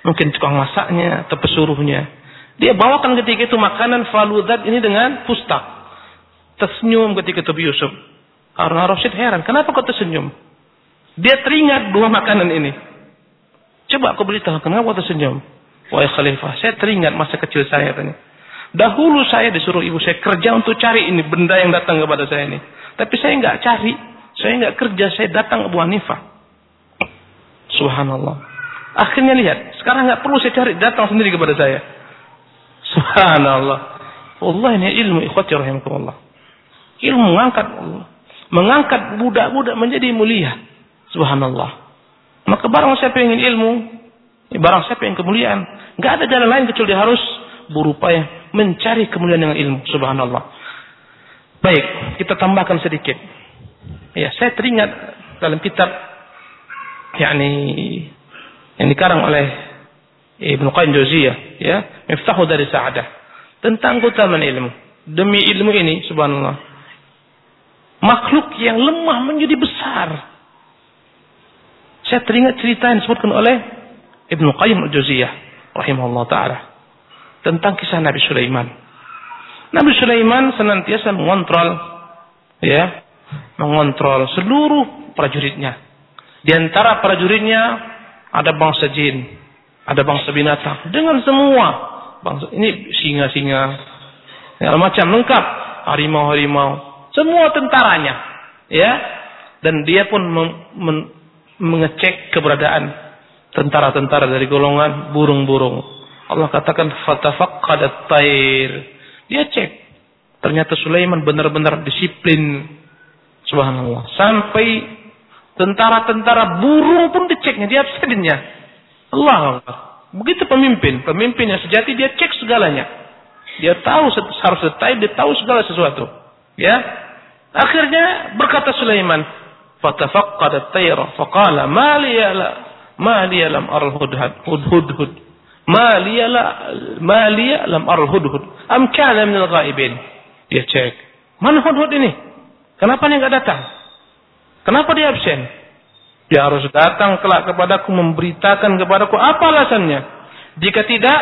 Mungkin tukang masaknya atau pesuruhnya. Dia bawakan ketika itu makanan faludat ini dengan pustak. Tersenyum ketika itu Yusuf. Karena Rasid heran, kenapa kau tersenyum? Dia teringat dua makanan ini. Coba aku beritahu, kenapa kau tersenyum? Wahai khalifah, saya teringat masa kecil saya tadi. Dahulu saya disuruh ibu saya kerja untuk cari ini benda yang datang kepada saya ini. Tapi saya nggak cari, saya nggak kerja, saya datang Abu Hanifah. Subhanallah. Akhirnya lihat, sekarang nggak perlu saya cari, datang sendiri kepada saya. Subhanallah. Allah ini ilmu ikhwati rahimakumullah. Ilmu mengangkat mengangkat budak-budak menjadi mulia. Subhanallah. Maka barang siapa ingin ilmu, barang siapa yang kemuliaan, nggak ada jalan lain kecuali dia harus berupaya mencari kemuliaan dengan ilmu. Subhanallah. Baik, kita tambahkan sedikit. Ya, saya teringat dalam kitab yakni yang dikarang oleh Ibnu Qayyim Jauziyah, ya, Miftahu dari Sa'adah tentang keutamaan ilmu. Demi ilmu ini, subhanallah, makhluk yang lemah menjadi besar. Saya teringat cerita yang disebutkan oleh Ibnu Qayyim al-Jauziyah rahimahullah taala tentang kisah Nabi Sulaiman. Nabi Sulaiman senantiasa mengontrol ya, mengontrol seluruh prajuritnya. Di antara prajuritnya ada bangsa jin, ada bangsa binatang dengan semua bangsa ini singa-singa segala macam lengkap harimau-harimau semua tentaranya ya dan dia pun mengecek keberadaan tentara-tentara dari golongan burung-burung. Allah katakan fatafaqadat tair. Dia cek. Ternyata Sulaiman benar-benar disiplin. Subhanallah. Sampai tentara-tentara burung pun diceknya, dia absennya. Allah Begitu pemimpin. Pemimpin yang sejati dia cek segalanya. Dia tahu harus detail, dia tahu segala sesuatu. Ya. Akhirnya berkata Sulaiman, "Fatafaqadat tayr faqala ma li Ma liya lam hudhud. Ma liya la ma. Dia cek. Mana hudhud ini? Kenapa dia enggak datang? Kenapa dia absen? Dia harus datang kelak kepadaku memberitakan kepadaku apa alasannya. Jika tidak,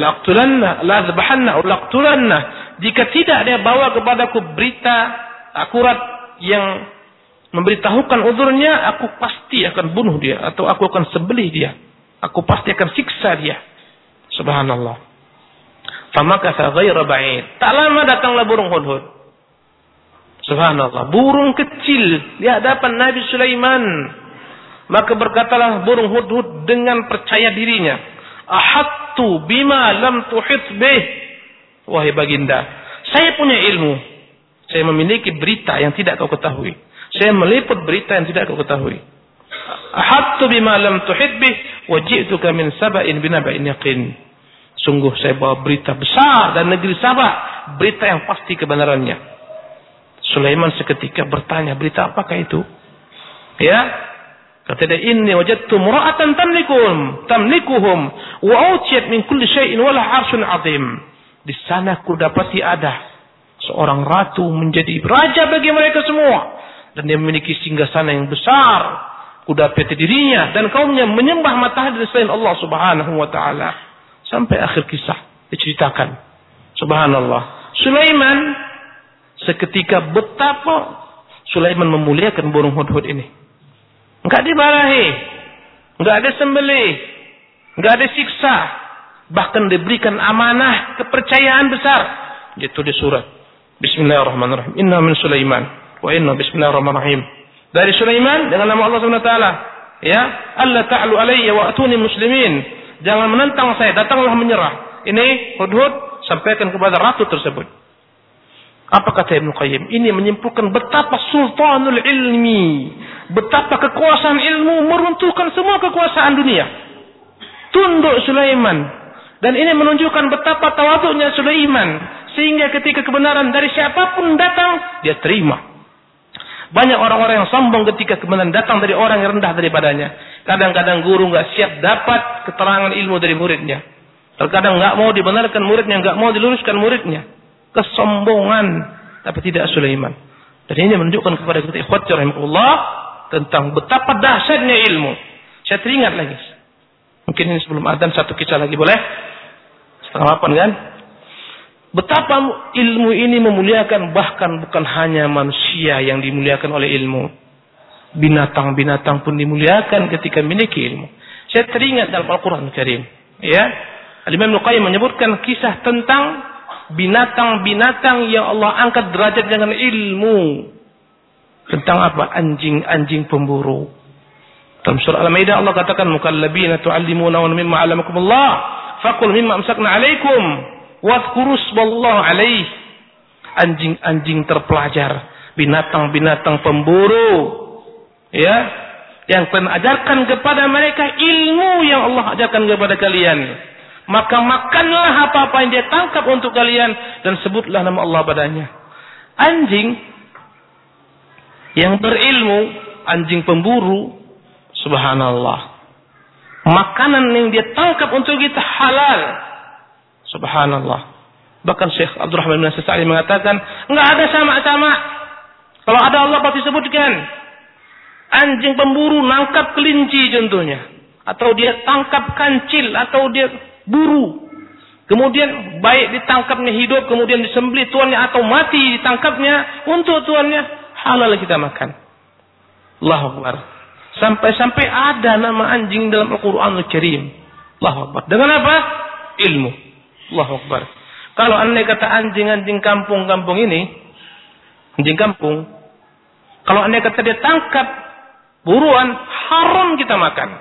laqtulanna, la zbahanna, laqtulanna. Jika tidak dia bawa kepadaku berita akurat yang memberitahukan uzurnya, aku pasti akan bunuh dia atau aku akan sembelih dia. Aku pasti akan siksa dia. Subhanallah. Famakatha ghaira ba'id. Tak lama datanglah burung hudhud. Subhanallah. Burung kecil di hadapan Nabi Sulaiman. Maka berkatalah burung hudhud dengan percaya dirinya. Ahattu bima lam tuhit bih. Wahai baginda. Saya punya ilmu. Saya memiliki berita yang tidak kau ketahui. Saya meliput berita yang tidak kau ketahui. Ahattu bima lam tuhid bih wa ji'tuka min saba'in binaba'in yaqin. Sungguh saya bawa berita besar dan negeri Sabah. Berita yang pasti kebenarannya. Sulaiman seketika bertanya, berita apakah itu? Ya, kata dia, "Inni wajadtu mura'atan tamlikum, tamlikuhum wa utiyat min kulli syai'in wa la 'arsyun 'azim." Di sana ku dapati ada seorang ratu menjadi raja bagi mereka semua dan dia memiliki singgasana yang besar. Ku dapati dirinya dan kaumnya menyembah matahari selain Allah Subhanahu wa taala. Sampai akhir kisah diceritakan. Subhanallah. Sulaiman seketika betapa Sulaiman memuliakan burung hudhud ini. Enggak dimarahi, enggak ada sembelih, enggak ada siksa, bahkan diberikan amanah kepercayaan besar. Itu di surat. Bismillahirrahmanirrahim. Inna min Sulaiman wa inna bismillahirrahmanirrahim. Dari Sulaiman dengan nama Allah Subhanahu wa taala. Ya, Allah ta'alu alayya wa atuni muslimin. Jangan menentang saya, datanglah menyerah. Ini Hudhud sampaikan kepada ratu tersebut. Apa kata Ibn Qayyim? Ini menyimpulkan betapa sultanul ilmi. Betapa kekuasaan ilmu meruntuhkan semua kekuasaan dunia. Tunduk Sulaiman. Dan ini menunjukkan betapa tawaduknya Sulaiman. Sehingga ketika kebenaran dari siapa pun datang, dia terima. Banyak orang-orang yang sombong ketika kebenaran datang dari orang yang rendah daripadanya. Kadang-kadang guru nggak siap dapat keterangan ilmu dari muridnya. Terkadang nggak mau dibenarkan muridnya, nggak mau diluruskan muridnya. Kesombongan, tapi tidak Sulaiman. Dan ini menunjukkan kepada kita ikhwat rahimahullah tentang betapa dahsyatnya ilmu. Saya teringat lagi. Mungkin ini sebelum adzan satu kisah lagi boleh? Setengah delapan kan? Betapa ilmu ini memuliakan bahkan bukan hanya manusia yang dimuliakan oleh ilmu. Binatang-binatang pun dimuliakan ketika memiliki ilmu. Saya teringat dalam Al-Quran Karim. Ya, Al-Imam menyebutkan kisah tentang binatang-binatang yang Allah angkat derajat dengan ilmu. Tentang apa? Anjing-anjing pemburu. Dalam surah Al-Maidah Allah katakan mukallabina tu'allimuna wa mimma 'allamakumullah faqul mimma amsakna 'alaikum Wadhkuru sballah alaih. Anjing-anjing terpelajar. Binatang-binatang pemburu. Ya. Yang telah ajarkan kepada mereka ilmu yang Allah ajarkan kepada kalian. Maka makanlah apa-apa yang dia tangkap untuk kalian. Dan sebutlah nama Allah padanya. Anjing yang berilmu. Anjing pemburu. Subhanallah. Makanan yang dia tangkap untuk kita halal Subhanallah. Bahkan Syekh Abdurrahman bin Sa'ali mengatakan, enggak ada sama-sama. Kalau ada Allah pasti sebutkan. Anjing pemburu nangkap kelinci contohnya. Atau dia tangkap kancil. Atau dia buru. Kemudian baik ditangkapnya hidup. Kemudian disembelih tuannya. Atau mati ditangkapnya. Untuk tuannya. Halal kita makan. Allahu Akbar. Sampai-sampai ada nama anjing dalam Al-Quran Al-Karim. Allahu Akbar. Dengan apa? Ilmu. Allahu Akbar. Kalau andai kata anjing-anjing kampung-kampung ini, anjing kampung, kalau andai kata dia tangkap buruan, haram kita makan.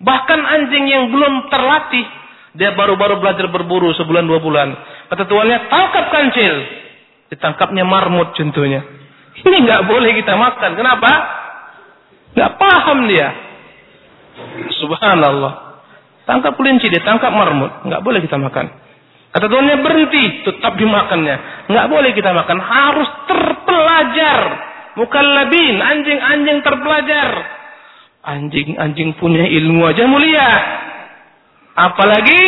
Bahkan anjing yang belum terlatih, dia baru-baru belajar berburu sebulan dua bulan. Kata tuannya, tangkap kancil. Ditangkapnya marmut contohnya. Ini nggak boleh kita makan. Kenapa? Nggak paham dia. Subhanallah. Tangkap kelinci, dia tangkap marmut. Nggak boleh kita makan. Kata tuannya berhenti, tetap dimakannya. Nggak boleh kita makan, harus terpelajar. Mukallabin, anjing-anjing terpelajar. Anjing-anjing punya ilmu aja mulia. Apalagi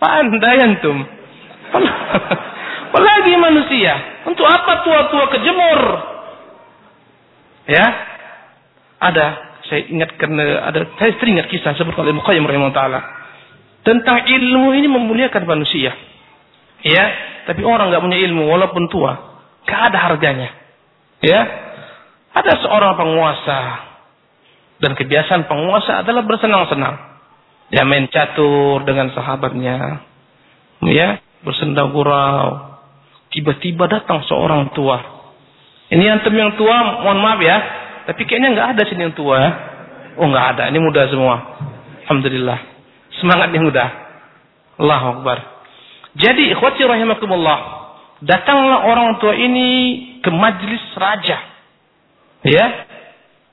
pandai antum. Apalagi manusia. Untuk apa tua-tua kejemur? Ya. Ada, saya ingat karena ada saya teringat kisah seperti oleh Muqayyim rahimahullah taala tentang ilmu ini memuliakan manusia. Ya, tapi orang nggak punya ilmu walaupun tua, gak ada harganya. Ya, ada seorang penguasa dan kebiasaan penguasa adalah bersenang-senang. Ya main catur dengan sahabatnya. Ya, bersenda gurau. Tiba-tiba datang seorang tua. Ini antum yang tua, mohon maaf ya. Tapi kayaknya nggak ada sini yang tua. Oh nggak ada, ini muda semua. Alhamdulillah. Semangat yang mudah. Allahu Akbar. Jadi ikhwati rahimakumullah. Datanglah orang tua ini ke majlis raja. Ya.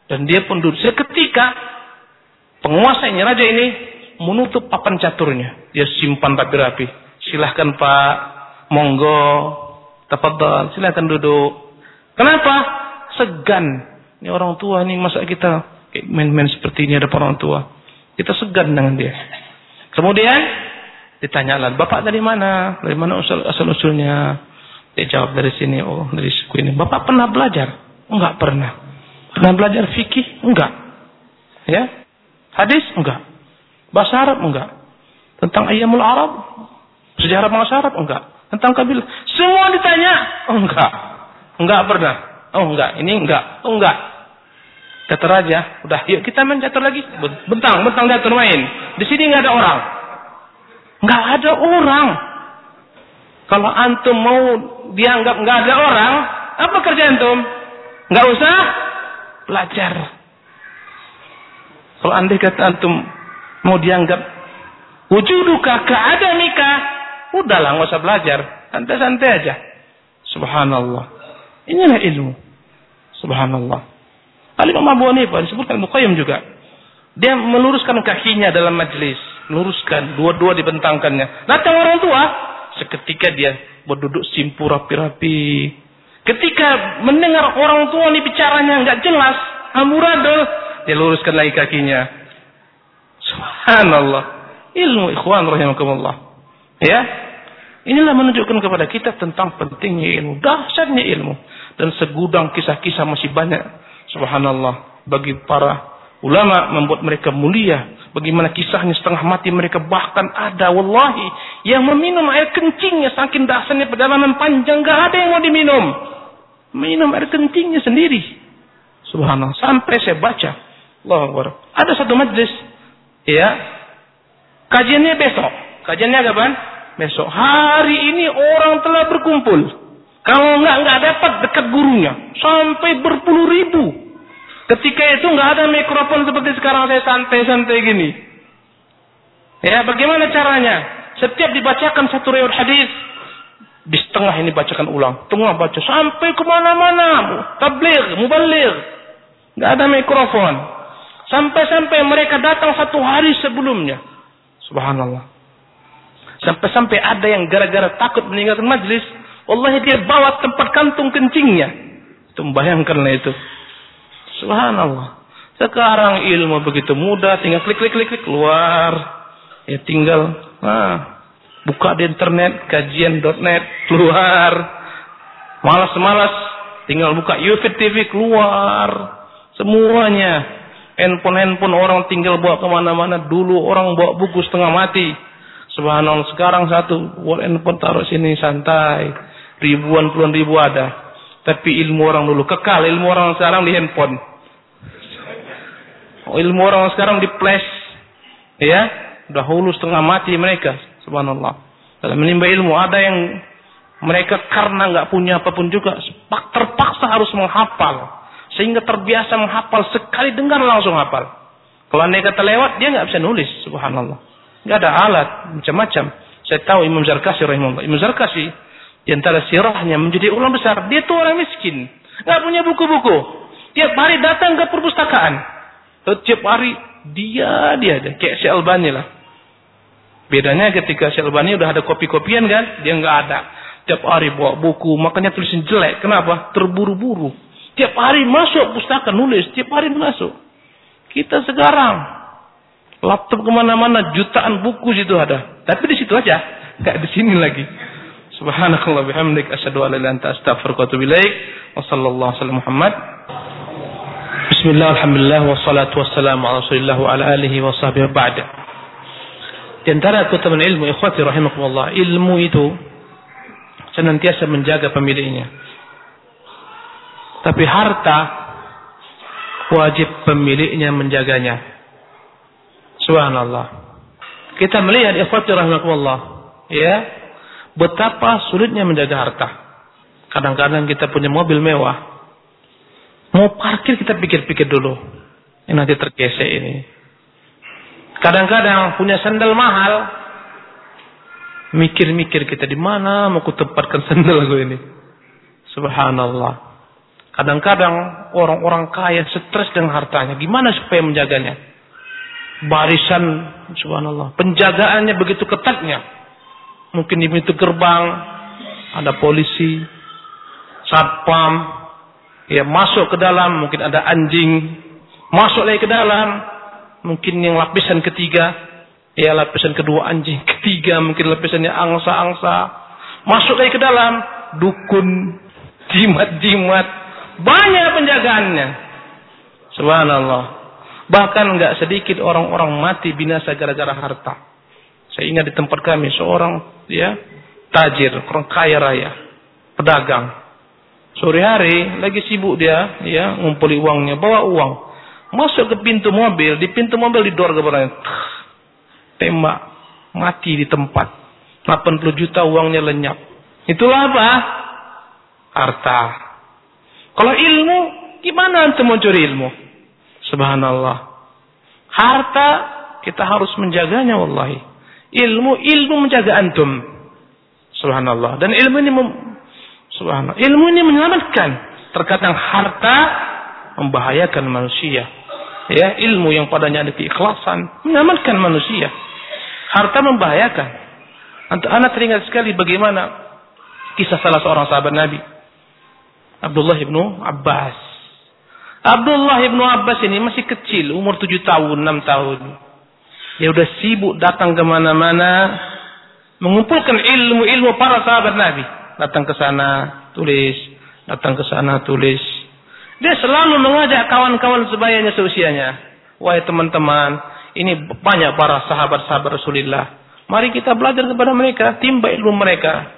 Dan dia pun duduk. Seketika penguasa ini raja ini menutup papan caturnya. Dia simpan rapi-rapi. Silahkan Pak, monggo, tafadhal, silahkan duduk. Kenapa? Segan. Ini orang tua nih masa kita main-main seperti ini ada orang tua. Kita segan dengan dia. Kemudian ditanya lah, Bapak dari mana? Dari mana asal, asal usulnya? Dia jawab dari sini, oh dari suku ini. Bapak pernah belajar? Enggak pernah. Pernah belajar fikih? Enggak. Ya? Hadis? Enggak. Bahasa Arab? Enggak. Tentang ayamul Arab? Sejarah bahasa Arab? Enggak. Tentang kabilah? Semua ditanya? Oh, enggak. Enggak pernah. Oh enggak. Ini enggak. Oh enggak. Catur aja. Udah, yuk kita main catur lagi. Bentang, bentang catur main. Di sini enggak ada orang. Enggak ada orang. Kalau antum mau dianggap nggak ada orang, apa kerja antum? Nggak usah belajar. Kalau anda kata antum mau dianggap wujuduka keadamika, udahlah nggak usah belajar, santai-santai aja. Subhanallah. Inilah ilmu. Subhanallah. Al-Imam Abu Hanifah disebutkan Muqayyim juga. Dia meluruskan kakinya dalam majlis. Luruskan. Dua-dua dibentangkannya. Datang orang tua. Seketika dia berduduk simpur rapi-rapi. Ketika mendengar orang tua ini bicaranya nggak jelas, amburadul, dia luruskan lagi kakinya. Subhanallah. Ilmu ikhwan rahimakumullah. Ya. Inilah menunjukkan kepada kita tentang pentingnya ilmu, dahsyatnya ilmu dan segudang kisah-kisah masih banyak. Subhanallah bagi para ulama membuat mereka mulia Bagaimana kisahnya setengah mati mereka bahkan ada wallahi yang meminum air kencingnya saking dahsyatnya perjalanan panjang gak ada yang mau diminum. Minum air kencingnya sendiri. Subhanallah. Sampai saya baca. Allah. Ada satu majlis. Ya. Kajiannya besok. Kajiannya kapan? Besok. Hari ini orang telah berkumpul. Kalau enggak, enggak dapat dekat gurunya. Sampai berpuluh ribu. Ketika itu nggak ada mikrofon seperti sekarang saya santai-santai gini. Ya, bagaimana caranya? Setiap dibacakan satu riwayat hadis, di setengah ini bacakan ulang, tengah baca sampai ke mana-mana, tabligh, mubaligh, nggak ada mikrofon. Sampai-sampai mereka datang satu hari sebelumnya. Subhanallah. Sampai-sampai ada yang gara-gara takut meninggalkan majlis, Allah dia bawa tempat kantung kencingnya. Itu membayangkanlah itu. Subhanallah. Sekarang ilmu begitu mudah, tinggal klik klik klik, keluar. Ya tinggal nah, buka di internet kajian.net keluar. Malas-malas tinggal buka Yufid TV keluar. Semuanya. Handphone-handphone orang tinggal bawa ke mana-mana. Dulu orang bawa buku setengah mati. Subhanallah sekarang satu handphone taruh sini santai. Ribuan puluhan ribu ada. Tapi ilmu orang dulu kekal, ilmu orang sekarang di handphone. Ilmu orang sekarang di flash. Ya, dahulu setengah mati mereka, subhanallah. Dalam menimba ilmu ada yang mereka karena nggak punya apa pun juga terpaksa harus menghafal sehingga terbiasa menghafal sekali dengar langsung hafal. Kalau anda kata lewat dia nggak bisa nulis, subhanallah. Nggak ada alat macam-macam. Saya tahu Imam Zarkasi rahimahullah. Imam Zarkasi di antara sirahnya menjadi ulama besar. Dia tuh orang miskin. Nggak punya buku-buku. Tiap hari datang ke perpustakaan. Tiap hari dia dia ada. Kayak si Albani lah. Bedanya ketika si Albani udah ada kopi-kopian kan. Dia nggak ada. Tiap hari bawa buku. Makanya tulisin jelek. Kenapa? Terburu-buru. Tiap hari masuk pustaka nulis. Tiap hari masuk. Kita sekarang. Laptop ke mana-mana jutaan buku situ ada. Tapi di situ aja. Nggak di sini lagi. Subhanakallah bihamdik asyhadu an la ilaha illa anta wa atubu ilaik. Wa sallallahu alaihi Muhammad. Bismillah alhamdulillah wassalatu wassalamu ala Rasulillah wa ala alihi wa sahbihi ba'da. Di antara keutamaan ilmu ikhwati rahimakumullah, ilmu itu senantiasa menjaga pemiliknya. Tapi harta wajib pemiliknya menjaganya. Subhanallah. Kita melihat ikhwati rahimakumullah, ya, betapa sulitnya menjaga harta. Kadang-kadang kita punya mobil mewah. Mau parkir kita pikir-pikir dulu. Ini nanti tergesek ini. Kadang-kadang punya sandal mahal. Mikir-mikir kita di mana mau kutempatkan sandal gue ini. Subhanallah. Kadang-kadang orang-orang kaya stres dengan hartanya. Gimana supaya menjaganya? barisan subhanallah. Penjagaannya begitu ketatnya. Mungkin di pintu gerbang ada polisi satpam ya masuk ke dalam mungkin ada anjing. Masuk lagi ke dalam mungkin yang lapisan ketiga ya lapisan kedua anjing ketiga mungkin lapisannya angsa-angsa. Masuk lagi ke dalam dukun jimat-jimat banyak penjagaannya subhanallah Bahkan nggak sedikit orang-orang mati binasa gara-gara harta. Saya ingat di tempat kami seorang ya tajir, orang kaya raya, pedagang. Sore hari lagi sibuk dia, ya ngumpuli uangnya, bawa uang, masuk ke pintu mobil, di pintu mobil didor ke barangnya, tembak, mati di tempat. 80 juta uangnya lenyap. Itulah apa? Harta. Kalau ilmu, gimana antum mencuri ilmu? Subhanallah. Harta kita harus menjaganya wallahi. Ilmu ilmu menjaga antum. Subhanallah. Dan ilmu ini mem, subhanallah. Ilmu ini menyelamatkan. Terkadang harta membahayakan manusia. Ya, ilmu yang padanya ada keikhlasan menyelamatkan manusia. Harta membahayakan. Anak teringat sekali bagaimana kisah salah seorang sahabat Nabi. Abdullah ibnu Abbas Abdullah ibnu Abbas ini masih kecil, umur tujuh tahun, enam tahun. Dia udah sibuk datang ke mana-mana, mengumpulkan ilmu-ilmu para sahabat Nabi. Datang ke sana, tulis. Datang ke sana, tulis. Dia selalu mengajak kawan-kawan sebayanya seusianya. Wahai teman-teman, ini banyak para sahabat-sahabat Rasulullah. Mari kita belajar kepada mereka, timba ilmu mereka.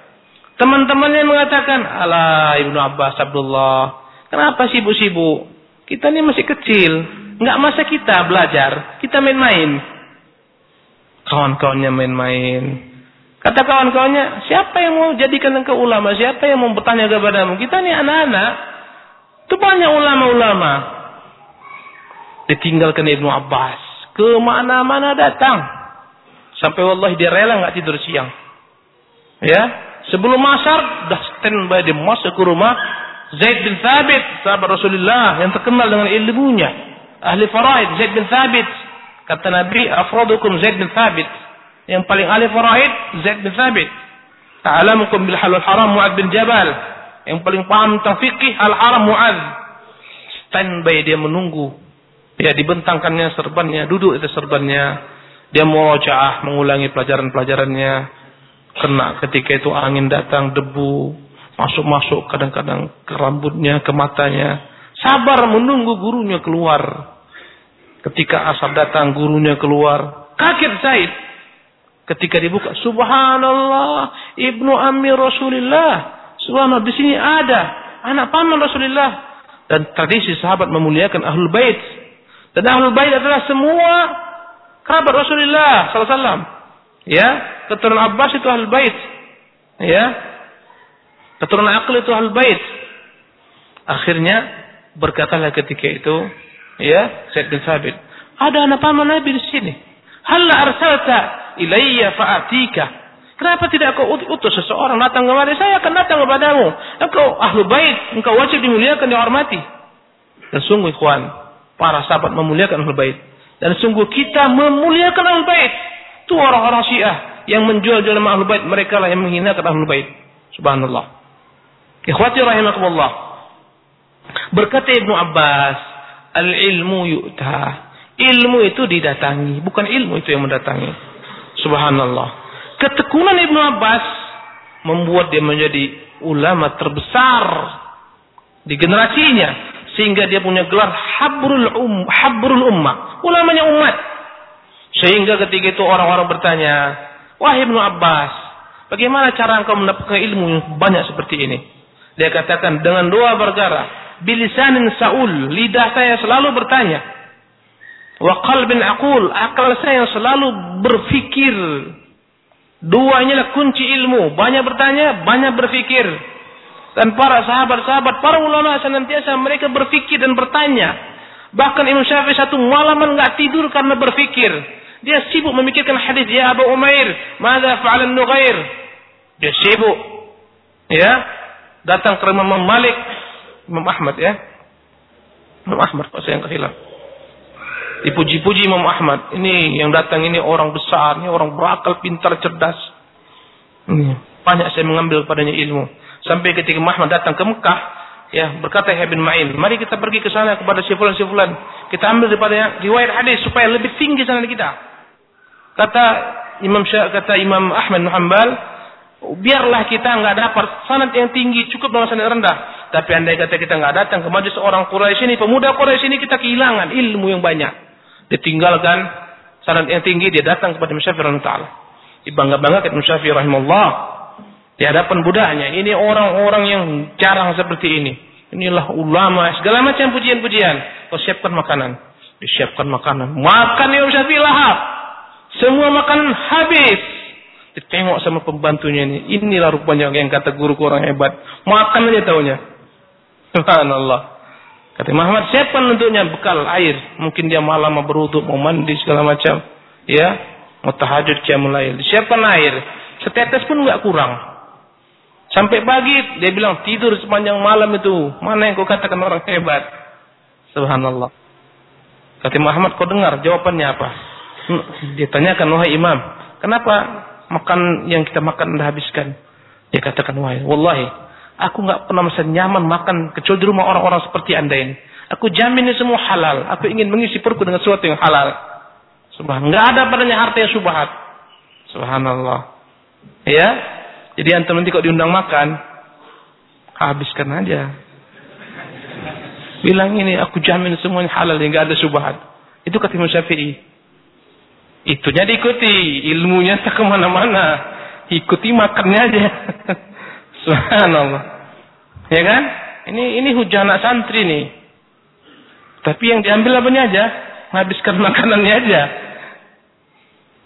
Teman-temannya mengatakan, Allah Ibnu Abbas, Abdullah, kenapa sibuk-sibuk? Kita ini masih kecil. Nggak masa kita belajar. Kita main-main. Kawan-kawannya main-main. Kata kawan-kawannya, siapa yang mau jadikan engkau ulama? Siapa yang mau bertanya kepadamu? Kita ini anak-anak. Itu banyak ulama-ulama. Ditinggalkan Ibnu Abbas. Ke mana-mana datang. Sampai wallahi dia rela nggak tidur siang. Ya, sebelum masar, dah standby dia masuk ke rumah, Zaid bin Thabit, sahabat Rasulullah yang terkenal dengan ilmunya. Ahli faraid, Zaid bin Thabit. Kata Nabi, afradukum Zaid bin Thabit. Yang paling ahli faraid, Zaid bin Thabit. Ta'alamukum bil halal haram Mu'ad bin Jabal. Yang paling paham tentang fikih al-haram Mu'ad. Standby dia menunggu. Ya dibentangkannya serbannya, duduk di serbannya. Dia murojaah, mengulangi pelajaran-pelajarannya. Kena ketika itu angin datang, debu, Masuk-masuk kadang-kadang ke rambutnya, ke matanya. Sabar menunggu gurunya keluar. Ketika asap datang, gurunya keluar. Kaget Zaid. Ketika dibuka, Subhanallah, Ibnu Amir Rasulullah. Subhanallah, di sini ada anak paman Rasulullah. Dan tradisi sahabat memuliakan Ahlul Bait. Dan Ahlul Bait adalah semua kerabat Rasulullah SAW. Ya, keturunan Abbas itu Ahlul Bait. Ya, Keturunan akal itu hal bait. Akhirnya berkatalah ketika itu, ya, Zaid bin Sabit, ada anak paman Nabi di sini. Halla arsalta ilayya fa'atika. Kenapa tidak kau utus seseorang datang kemari? Saya akan datang kepadamu. Engkau ahlu bait, engkau wajib dimuliakan, dihormati. Dan sungguh ikhwan, para sahabat memuliakan ahlu bait. Dan sungguh kita memuliakan ahlu bait. Itu orang-orang Syiah yang menjual-jual nama ahlu bait, mereka lah yang menghinakan ahlu bait. Subhanallah. Ikhwati rahimakumullah. Berkata Ibnu Abbas, al-ilmu yu'ta. Ilmu itu didatangi, bukan ilmu itu yang mendatangi. Subhanallah. Ketekunan Ibnu Abbas membuat dia menjadi ulama terbesar di generasinya sehingga dia punya gelar habrul um habrul ummah, ulamanya umat. Sehingga ketika itu orang-orang bertanya, "Wahai Ibnu Abbas, bagaimana cara engkau mendapatkan ilmu banyak seperti ini?" Dia katakan dengan dua perkara. Bilisanin saul, lidah saya selalu bertanya. Wa qalbin aqul, akal saya selalu berfikir. Dua inilah kunci ilmu, banyak bertanya, banyak berfikir. Dan para sahabat-sahabat, para ulama senantiasa mereka berfikir dan bertanya. Bahkan Imam Syafi'i satu malaman nggak tidur karena berfikir. Dia sibuk memikirkan hadis ya Abu Umair, "Madza fa'ala Nughair?" Dia sibuk. Ya, datang ke Imam Malik, Imam Ahmad ya. Imam Ahmad kok saya yang kehilaf. Dipuji-puji Imam Ahmad. Ini yang datang ini orang besar, ini orang berakal, pintar, cerdas. Ini, banyak saya mengambil padanya ilmu. Sampai ketika Muhammad datang ke Mekah, ya berkata Yahya bin Ma'in, mari kita pergi ke sana kepada si fulan si fulan. Kita ambil daripada riwayat hadis supaya lebih tinggi sana kita. Kata Imam Syah, kata Imam Ahmad Hanbal, biarlah kita nggak dapat sanad yang tinggi cukup dengan sanad rendah. Tapi andai kata kita nggak datang ke majelis orang Quraisy ini pemuda Quraisy ini kita kehilangan ilmu yang banyak. Ditinggalkan sanad yang tinggi dia datang kepada Imam Syafi'i rahimahullah dibangga-banggakan Imam Syafi'i rahimahullah. Di hadapan budaknya ini orang-orang yang jarang seperti ini. Inilah ulama segala macam pujian-pujian. Kau siapkan makanan. Disiapkan makanan. Makan Imam Syafi'i lahap semua makanan habis Ditengok sama pembantunya ini. Inilah rupanya yang kata guru orang hebat. Makan aja taunya. Subhanallah. Kata Muhammad, siapkan untuknya bekal air. Mungkin dia malam mau beruduk, mau mandi segala macam. Ya, mau tahajud mulai. Siapkan air. Setetes pun nggak kurang. Sampai pagi dia bilang tidur sepanjang malam itu. Mana yang kau katakan orang hebat? Subhanallah. Kata Muhammad, kau dengar jawabannya apa? Dia tanyakan, wahai imam, kenapa makan yang kita makan anda habiskan. Dia katakan, wahai, wallahi, aku nggak pernah merasa nyaman makan kecuali di rumah orang-orang seperti anda ini. Aku jamin ini semua halal. Aku ingin mengisi perutku dengan sesuatu yang halal. Subhanallah. Nggak ada padanya harta yang subhat. Subhanallah. Ya. Jadi antum nanti kok diundang makan, habiskan aja. Bilang ini aku jamin semuanya halal, nggak ada subhat. Itu kata Imam Syafi'i. Itunya diikuti, ilmunya tak ke mana-mana. Ikuti makannya aja. Subhanallah. Ya kan? Ini ini hujan anak santri nih. Tapi yang diambil apanya aja? Menghabiskan makanannya aja.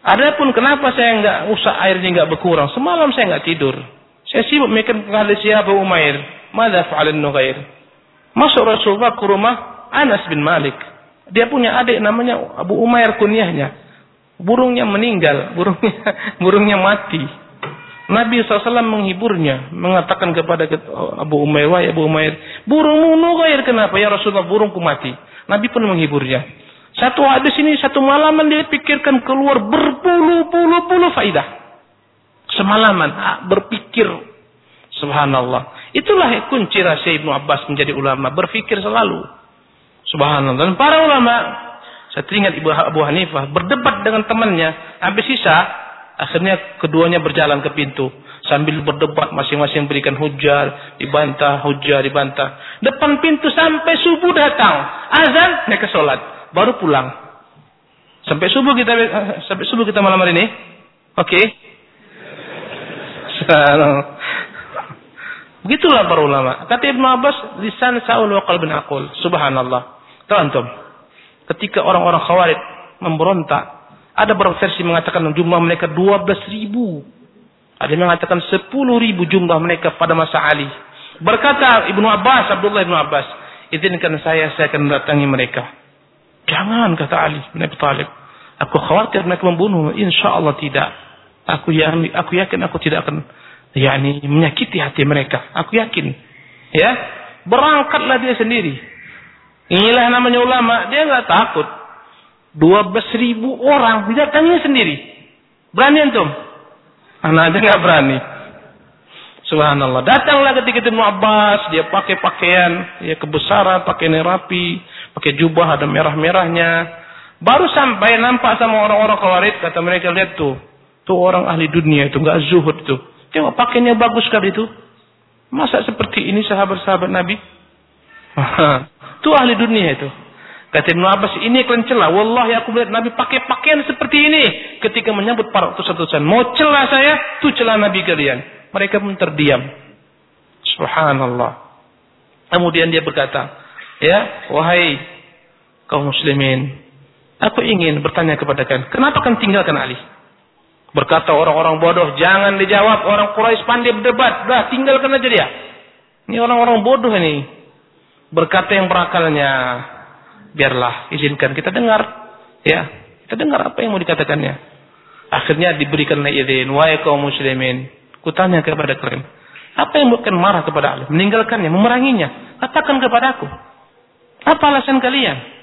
Adapun kenapa saya nggak usah airnya nggak berkurang? Semalam saya nggak tidur. Saya sibuk mikir hadis siapa Umair. Mada fa'alin nughair. Masuk Rasulullah ke rumah Anas bin Malik. Dia punya adik namanya Abu Umair kunyahnya burungnya meninggal, burungnya burungnya mati. Nabi SAW menghiburnya, mengatakan kepada Abu Umair, wahai Abu Umair, burungmu nugair kenapa? Ya Rasulullah, burungku mati. Nabi pun menghiburnya. Satu hadis ini, satu malaman dia pikirkan keluar berpuluh-puluh-puluh faidah. Semalaman, ah, berpikir. Subhanallah. Itulah kunci rahasia Ibnu Abbas menjadi ulama. Berpikir selalu. Subhanallah. Dan para ulama saya teringat Ibu Abu Hanifah berdebat dengan temannya. Habis sisa, akhirnya keduanya berjalan ke pintu. Sambil berdebat masing-masing berikan hujah, dibantah, hujah, dibantah. Depan pintu sampai subuh datang. Azan, mereka sholat. Baru pulang. Sampai subuh kita sampai subuh kita malam hari ini. Oke. Okay. Begitulah para ulama. Kata Ibnu Abbas, lisan Saul wa qalbin aqul. Subhanallah. Tahu antum? Ketika orang-orang Khawarij memberontak, ada beberapa versi mengatakan jumlah mereka 12 ribu. Ada yang mengatakan 10 ribu jumlah mereka pada masa Ali. Berkata Ibnu Abbas, Abdullah Ibnu Abbas, izinkan saya, saya akan mendatangi mereka. Jangan, kata Ali bin Abi Talib. Aku khawatir mereka membunuh. Insya Allah tidak. Aku yang aku yakin aku tidak akan yakni menyakiti hati mereka. Aku yakin. Ya, berangkatlah dia sendiri Inilah namanya ulama, dia nggak takut. 12 ribu orang didatangi sendiri. Berani antum? Anak aja nggak berani. Subhanallah. Datanglah ketika itu Abbas, dia pakai pakaian, ya kebesaran, pakaian rapi, pakai jubah ada merah-merahnya. Baru sampai nampak sama orang-orang kawarit, kata mereka lihat tuh, tuh orang ahli dunia itu nggak zuhud tuh. Tengok pakaiannya bagus sekali itu. Masa seperti ini sahabat-sahabat Nabi? Itu ahli dunia itu. Kata Ibn Abbas, ini kalian celah. Wallahi aku melihat Nabi pakai pakaian seperti ini. Ketika menyambut para utusan-utusan. Mau celah saya, itu celah Nabi kalian. Mereka pun terdiam. Subhanallah. Kemudian dia berkata, ya, wahai kaum muslimin, aku ingin bertanya kepada kalian, kenapa kalian tinggalkan Ali? Berkata orang-orang bodoh, jangan dijawab. Orang Quraisy pandai berdebat. Dah, tinggalkan aja dia. Ini orang-orang bodoh ini berkata yang berakalnya biarlah izinkan kita dengar ya kita dengar apa yang mau dikatakannya akhirnya diberikanlah izin wahai kaum muslimin kutanya kepada kalian apa yang bukan marah kepada Allah meninggalkannya memeranginya katakan kepada aku apa alasan kalian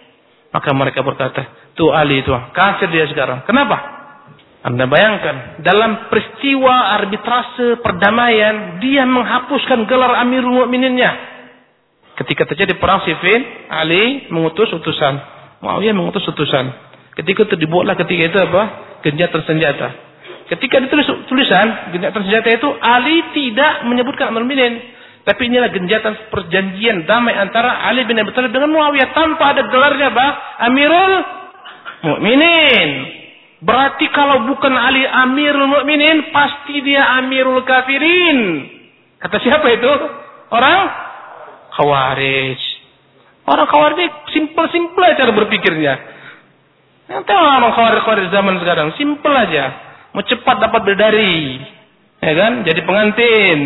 Maka mereka berkata, tuh Ali itu kafir dia sekarang. Kenapa? Anda bayangkan, dalam peristiwa arbitrase perdamaian, dia menghapuskan gelar Amirul Mukmininnya. Ketika terjadi perang Siffin, Ali mengutus utusan. Muawiyah mengutus utusan. Ketika itu dibuatlah ketika itu apa? Genjatan senjata. Ketika ditulis tulisan genjatan senjata itu Ali tidak menyebutkan Mukminin. Tapi inilah genjatan perjanjian damai antara Ali bin Abi Thalib dengan Muawiyah tanpa ada gelarnya apa? Amirul Mukminin. Berarti kalau bukan Ali Amirul Mukminin, pasti dia Amirul Kafirin. Kata siapa itu? Orang Khawarij. Orang Khawarij simpel-simpel aja cara berpikirnya. Tahu orang Khawarij-Khawarij zaman sekarang, simpel aja. Mau cepat dapat berdari. Ya kan? Jadi pengantin.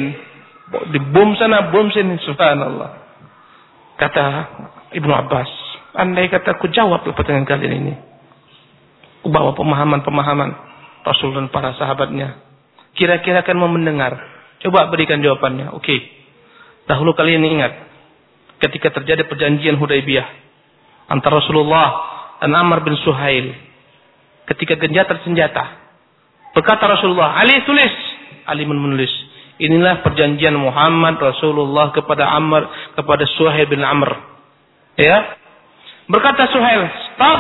Di bom sana, bom sini. Subhanallah. Kata Ibnu Abbas. Andai kata aku jawab pertanyaan kalian ini bawa pemahaman-pemahaman Rasul dan para sahabatnya. Kira-kira akan mau mendengar. Coba berikan jawabannya. Oke. Okay. Dahulu kalian ingat. Ketika terjadi perjanjian Hudaybiyah. Antara Rasulullah dan Amr bin Suhail. Ketika genjatan senjata. Berkata Rasulullah. Ali tulis. Ali menulis. Inilah perjanjian Muhammad Rasulullah kepada Amr. Kepada Suhail bin Amr. Ya. Berkata Suhail. Stop.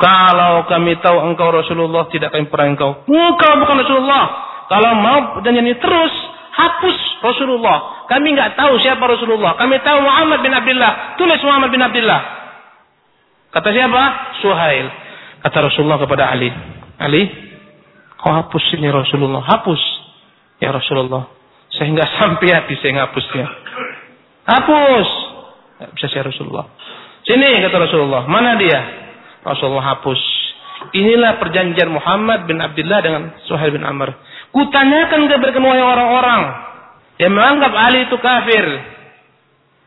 Kalau kami tahu engkau Rasulullah, tidak kami perang engkau. Engkau bukan Rasulullah. Kalau mau dan ini terus, hapus Rasulullah. Kami nggak tahu siapa Rasulullah. Kami tahu Muhammad bin Abdullah. Tulis Muhammad bin Abdullah. Kata siapa? Suhail. Kata Rasulullah kepada Ali. Ali, kau hapus ini Rasulullah. Hapus. Ya Rasulullah. Sehingga sampai hati saya ngapusnya. Hapus. Bisa saya Rasulullah. Sini kata Rasulullah. Mana dia? Rasulullah hapus. Inilah perjanjian Muhammad bin Abdullah dengan Suhail bin Amr. Kutanyakan kepada orang-orang yang menganggap Ali itu kafir.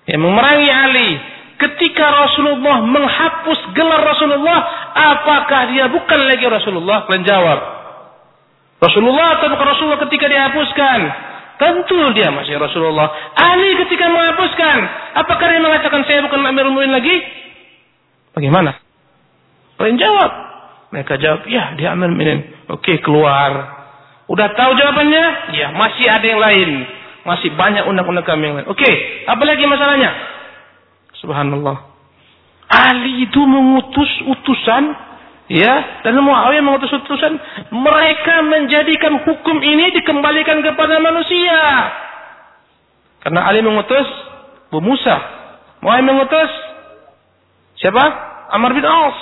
Yang memerangi Ali. Ketika Rasulullah menghapus gelar Rasulullah, apakah dia bukan lagi Rasulullah? Kalian jawab. Rasulullah atau bukan Rasulullah ketika dihapuskan? Tentu dia masih Rasulullah. Ali ketika menghapuskan, apakah dia mengatakan saya bukan Amirul Mu'min lagi? Bagaimana? Kalian jawab. Mereka jawab, ya dia amir minin. Oke, keluar. Udah tahu jawabannya? Ya, masih ada yang lain. Masih banyak undang-undang kami yang lain. Oke, apa lagi masalahnya? Subhanallah. Ali itu mengutus utusan, ya, dan Muawiyah mengutus utusan. Mereka menjadikan hukum ini dikembalikan kepada manusia. Karena Ali mengutus Bu Musa. Muawiyah mengutus siapa? Amr bin Aus.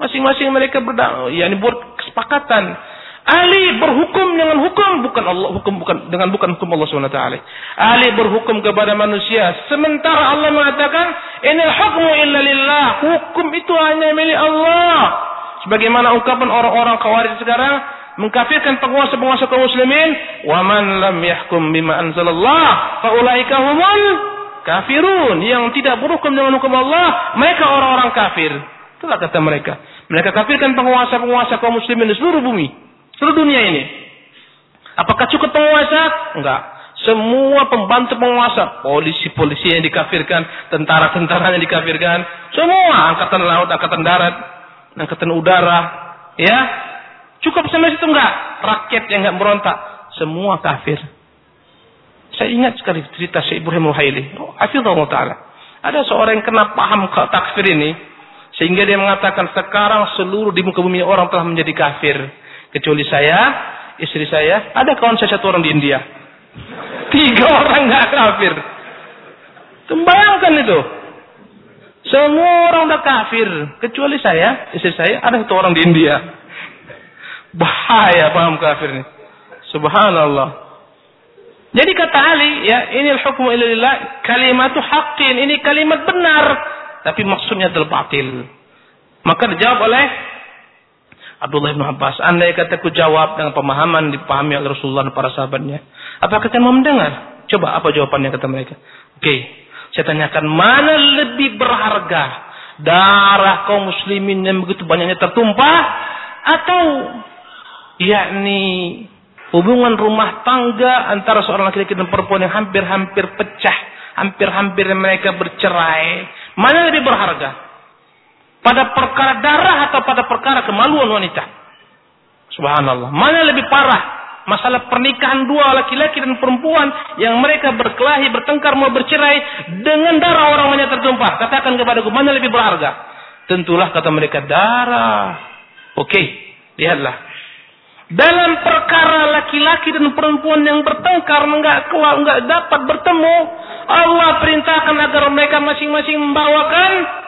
Masing-masing mereka berda ini buat kesepakatan. Ali berhukum dengan hukum bukan Allah hukum bukan dengan bukan hukum Allah Subhanahu wa taala. Ali berhukum kepada manusia sementara Allah mengatakan ini hukmu illa lillah. Hukum itu hanya milik Allah. Sebagaimana ungkapan orang-orang Khawarij sekarang mengkafirkan penguasa-penguasa kaum muslimin, "Wa man lam yahkum bima anzalallah, faulaika humul kafirun." Yang tidak berhukum dengan hukum Allah, mereka orang-orang kafir. Itulah kata mereka. Mereka kafirkan penguasa-penguasa kaum muslimin di seluruh bumi. Seluruh dunia ini. Apakah cukup penguasa? Enggak. Semua pembantu penguasa, polisi-polisi yang dikafirkan, tentara-tentara yang dikafirkan, semua angkatan laut, angkatan darat, angkatan udara, ya. Cukup sampai situ enggak? Rakyat yang enggak berontak, semua kafir. Saya ingat sekali cerita Syekh Ibrahim Ruhaili. Oh, taala. Ada seorang yang kena paham takfir ini, sehingga dia mengatakan sekarang seluruh di muka bumi orang telah menjadi kafir. Kecuali saya, istri saya, ada kawan saya satu orang di India. Tiga orang nggak kafir. Bayangkan itu. Semua orang udah kafir. Kecuali saya, istri saya, ada satu orang di India. Bahaya paham kafir ini. Subhanallah. Jadi kata Ali, ya ini hukum illallah kalimat haqqin. Ini kalimat benar tapi maksudnya adalah. Maka dijawab oleh Abdullah bin Abbas, andai kataku jawab dengan pemahaman dipahami oleh Rasulullah dan para sahabatnya, apakah kalian mau mendengar? Coba apa jawabannya kata mereka? Oke, okay. saya tanyakan mana lebih berharga darah kaum muslimin yang begitu banyaknya tertumpah atau yakni hubungan rumah tangga antara seorang laki-laki dan perempuan yang hampir-hampir pecah, hampir-hampir mereka bercerai, Mana lebih berharga? Pada perkara darah atau pada perkara kemaluan wanita? Subhanallah. Mana lebih parah? Masalah pernikahan dua laki-laki dan perempuan yang mereka berkelahi, bertengkar, mau bercerai dengan darah orang banyak tertumpah. Katakan kepadaku, mana lebih berharga? Tentulah kata mereka darah. Oke, lihatlah. Dalam perkara laki-laki dan perempuan yang bertengkar enggak kuat, enggak dapat bertemu, Allah perintahkan agar mereka masing-masing membawakan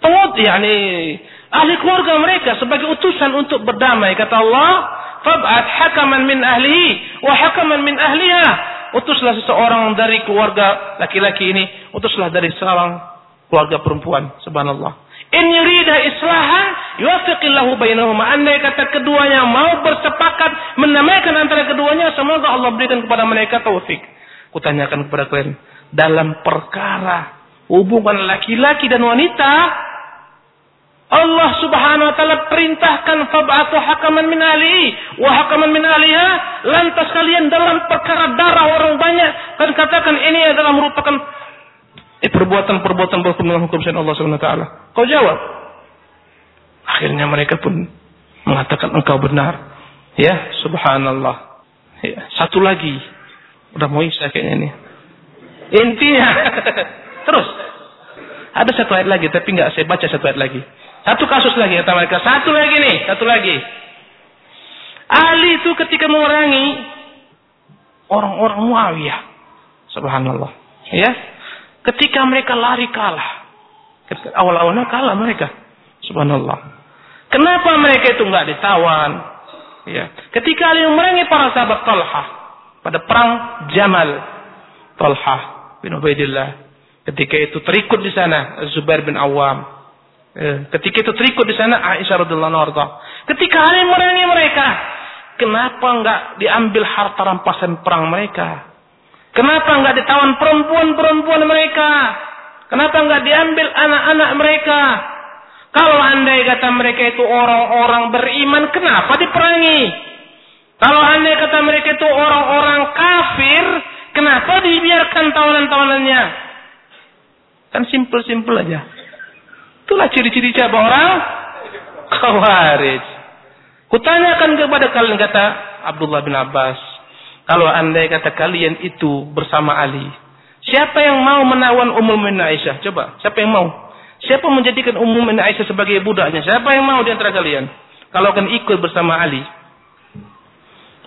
pengut, yakni ahli keluarga mereka sebagai utusan untuk berdamai. Kata Allah, "Fab'at hakaman min ahlihi wa hakaman min ahliha." Utuslah seseorang dari keluarga laki-laki ini, utuslah dari seorang keluarga perempuan. Subhanallah. In yurida islahan yuwafiqillahu bainahuma. Andai kata keduanya mau bersepakat menamaikan antara keduanya, semoga Allah berikan kepada mereka taufik. Kutanyakan kepada kalian, dalam perkara hubungan laki-laki dan wanita, Allah Subhanahu wa taala perintahkan fab'atu hakaman min ahli wa hakaman min ahliha lantas kalian dalam perkara darah orang banyak kan katakan ini adalah merupakan Eh, perbuatan-perbuatan berhukum dengan hukum Allah Subhanahu wa taala. Kau jawab. Akhirnya mereka pun mengatakan engkau benar. Ya, subhanallah. Ya, satu lagi. Udah mau isya kayaknya ini. Intinya terus ada satu ayat lagi tapi nggak saya baca satu ayat lagi. Satu kasus lagi kata mereka. Satu lagi nih, satu lagi. Ali itu ketika memerangi orang-orang Muawiyah. Subhanallah. Ya, Ketika mereka lari kalah. Awal-awalnya kalah mereka. Subhanallah. Kenapa mereka itu nggak ditawan? Ya. Ketika Ali memerangi para sahabat Talha pada perang Jamal, Talha bin Ubaidillah. Ketika itu terikut di sana Zubair bin Awam. Ya. Ketika itu terikut di sana Aisyah radhiallahu anha. Ketika Ali memerangi mereka, kenapa nggak diambil harta rampasan perang mereka? Kenapa enggak ditawan perempuan-perempuan mereka? Kenapa enggak diambil anak-anak mereka? Kalau andai kata mereka itu orang-orang beriman, kenapa diperangi? Kalau andai kata mereka itu orang-orang kafir, kenapa dibiarkan tawanan-tawanannya? Kan simpel-simpel aja. Itulah ciri-ciri siapa orang? Khawarij. Kutanyakan kepada kalian kata Abdullah bin Abbas. Kalau andai kata kalian itu bersama Ali, siapa yang mau menawan Ummul Mukminin Aisyah? Coba, siapa yang mau? Siapa menjadikan Ummul Mukminin Aisyah sebagai budaknya? Siapa yang mau di antara kalian? Kalau akan ikut bersama Ali.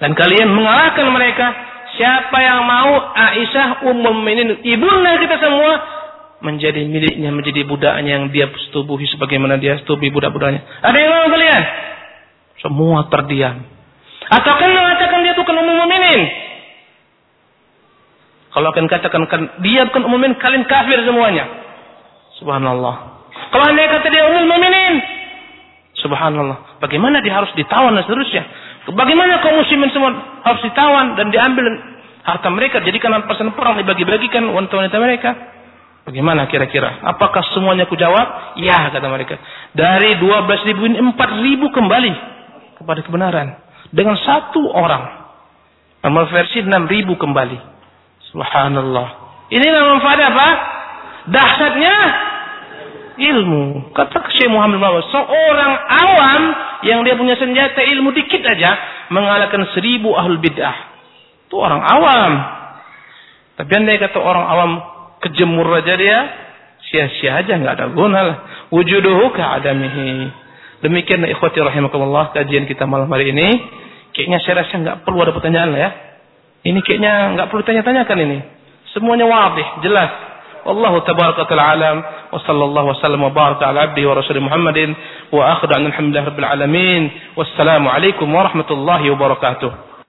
Dan kalian mengalahkan mereka, siapa yang mau Aisyah Ummul Mukminin ibunda kita semua menjadi miliknya, menjadi budaknya yang dia setubuhi sebagaimana dia setubuhi budak-budaknya. Ada yang mau kalian? Semua terdiam. Atau kan mengatakan dia bukan umum mukminin? Kalau akan katakan kan, dia bukan umum mukminin, kalian kafir semuanya. Subhanallah. Kalau anda kata dia umum mukminin, subhanallah. Bagaimana dia harus ditawan dan seterusnya? Bagaimana kaum muslimin semua harus ditawan dan diambil harta mereka jadikan rampasan perang dibagi-bagikan wanita-wanita mereka? Bagaimana kira-kira? Apakah semuanya ku jawab? Ya kata mereka. Dari 12 ribu ini 4 ribu kembali kepada kebenaran dengan satu orang. versi 6000 kembali. Subhanallah. Inilah manfaat apa? Dahsyatnya ilmu. Kata Syekh Muhammad Mawar, seorang awam yang dia punya senjata ilmu dikit aja mengalahkan seribu ahlul bid'ah. Itu orang awam. Tapi anda kata orang awam kejemur aja dia, sia-sia aja nggak ada guna lah. Wujuduhu ka'adamihi. Demikian ikhwati rahimakumullah kajian kita malam hari ini. Kayaknya saya rasa nggak perlu ada pertanyaan lah ya. Ini kayaknya nggak perlu tanya-tanyakan ini. Semuanya wadih, jelas. Tabaraka ta'ala alam wa sallallahu wa sallam wa baraka ala abdihi wa rasul Muhammadin wa akhiru alhamdulillah rabbil alamin. Wassalamu alaikum warahmatullahi wabarakatuh.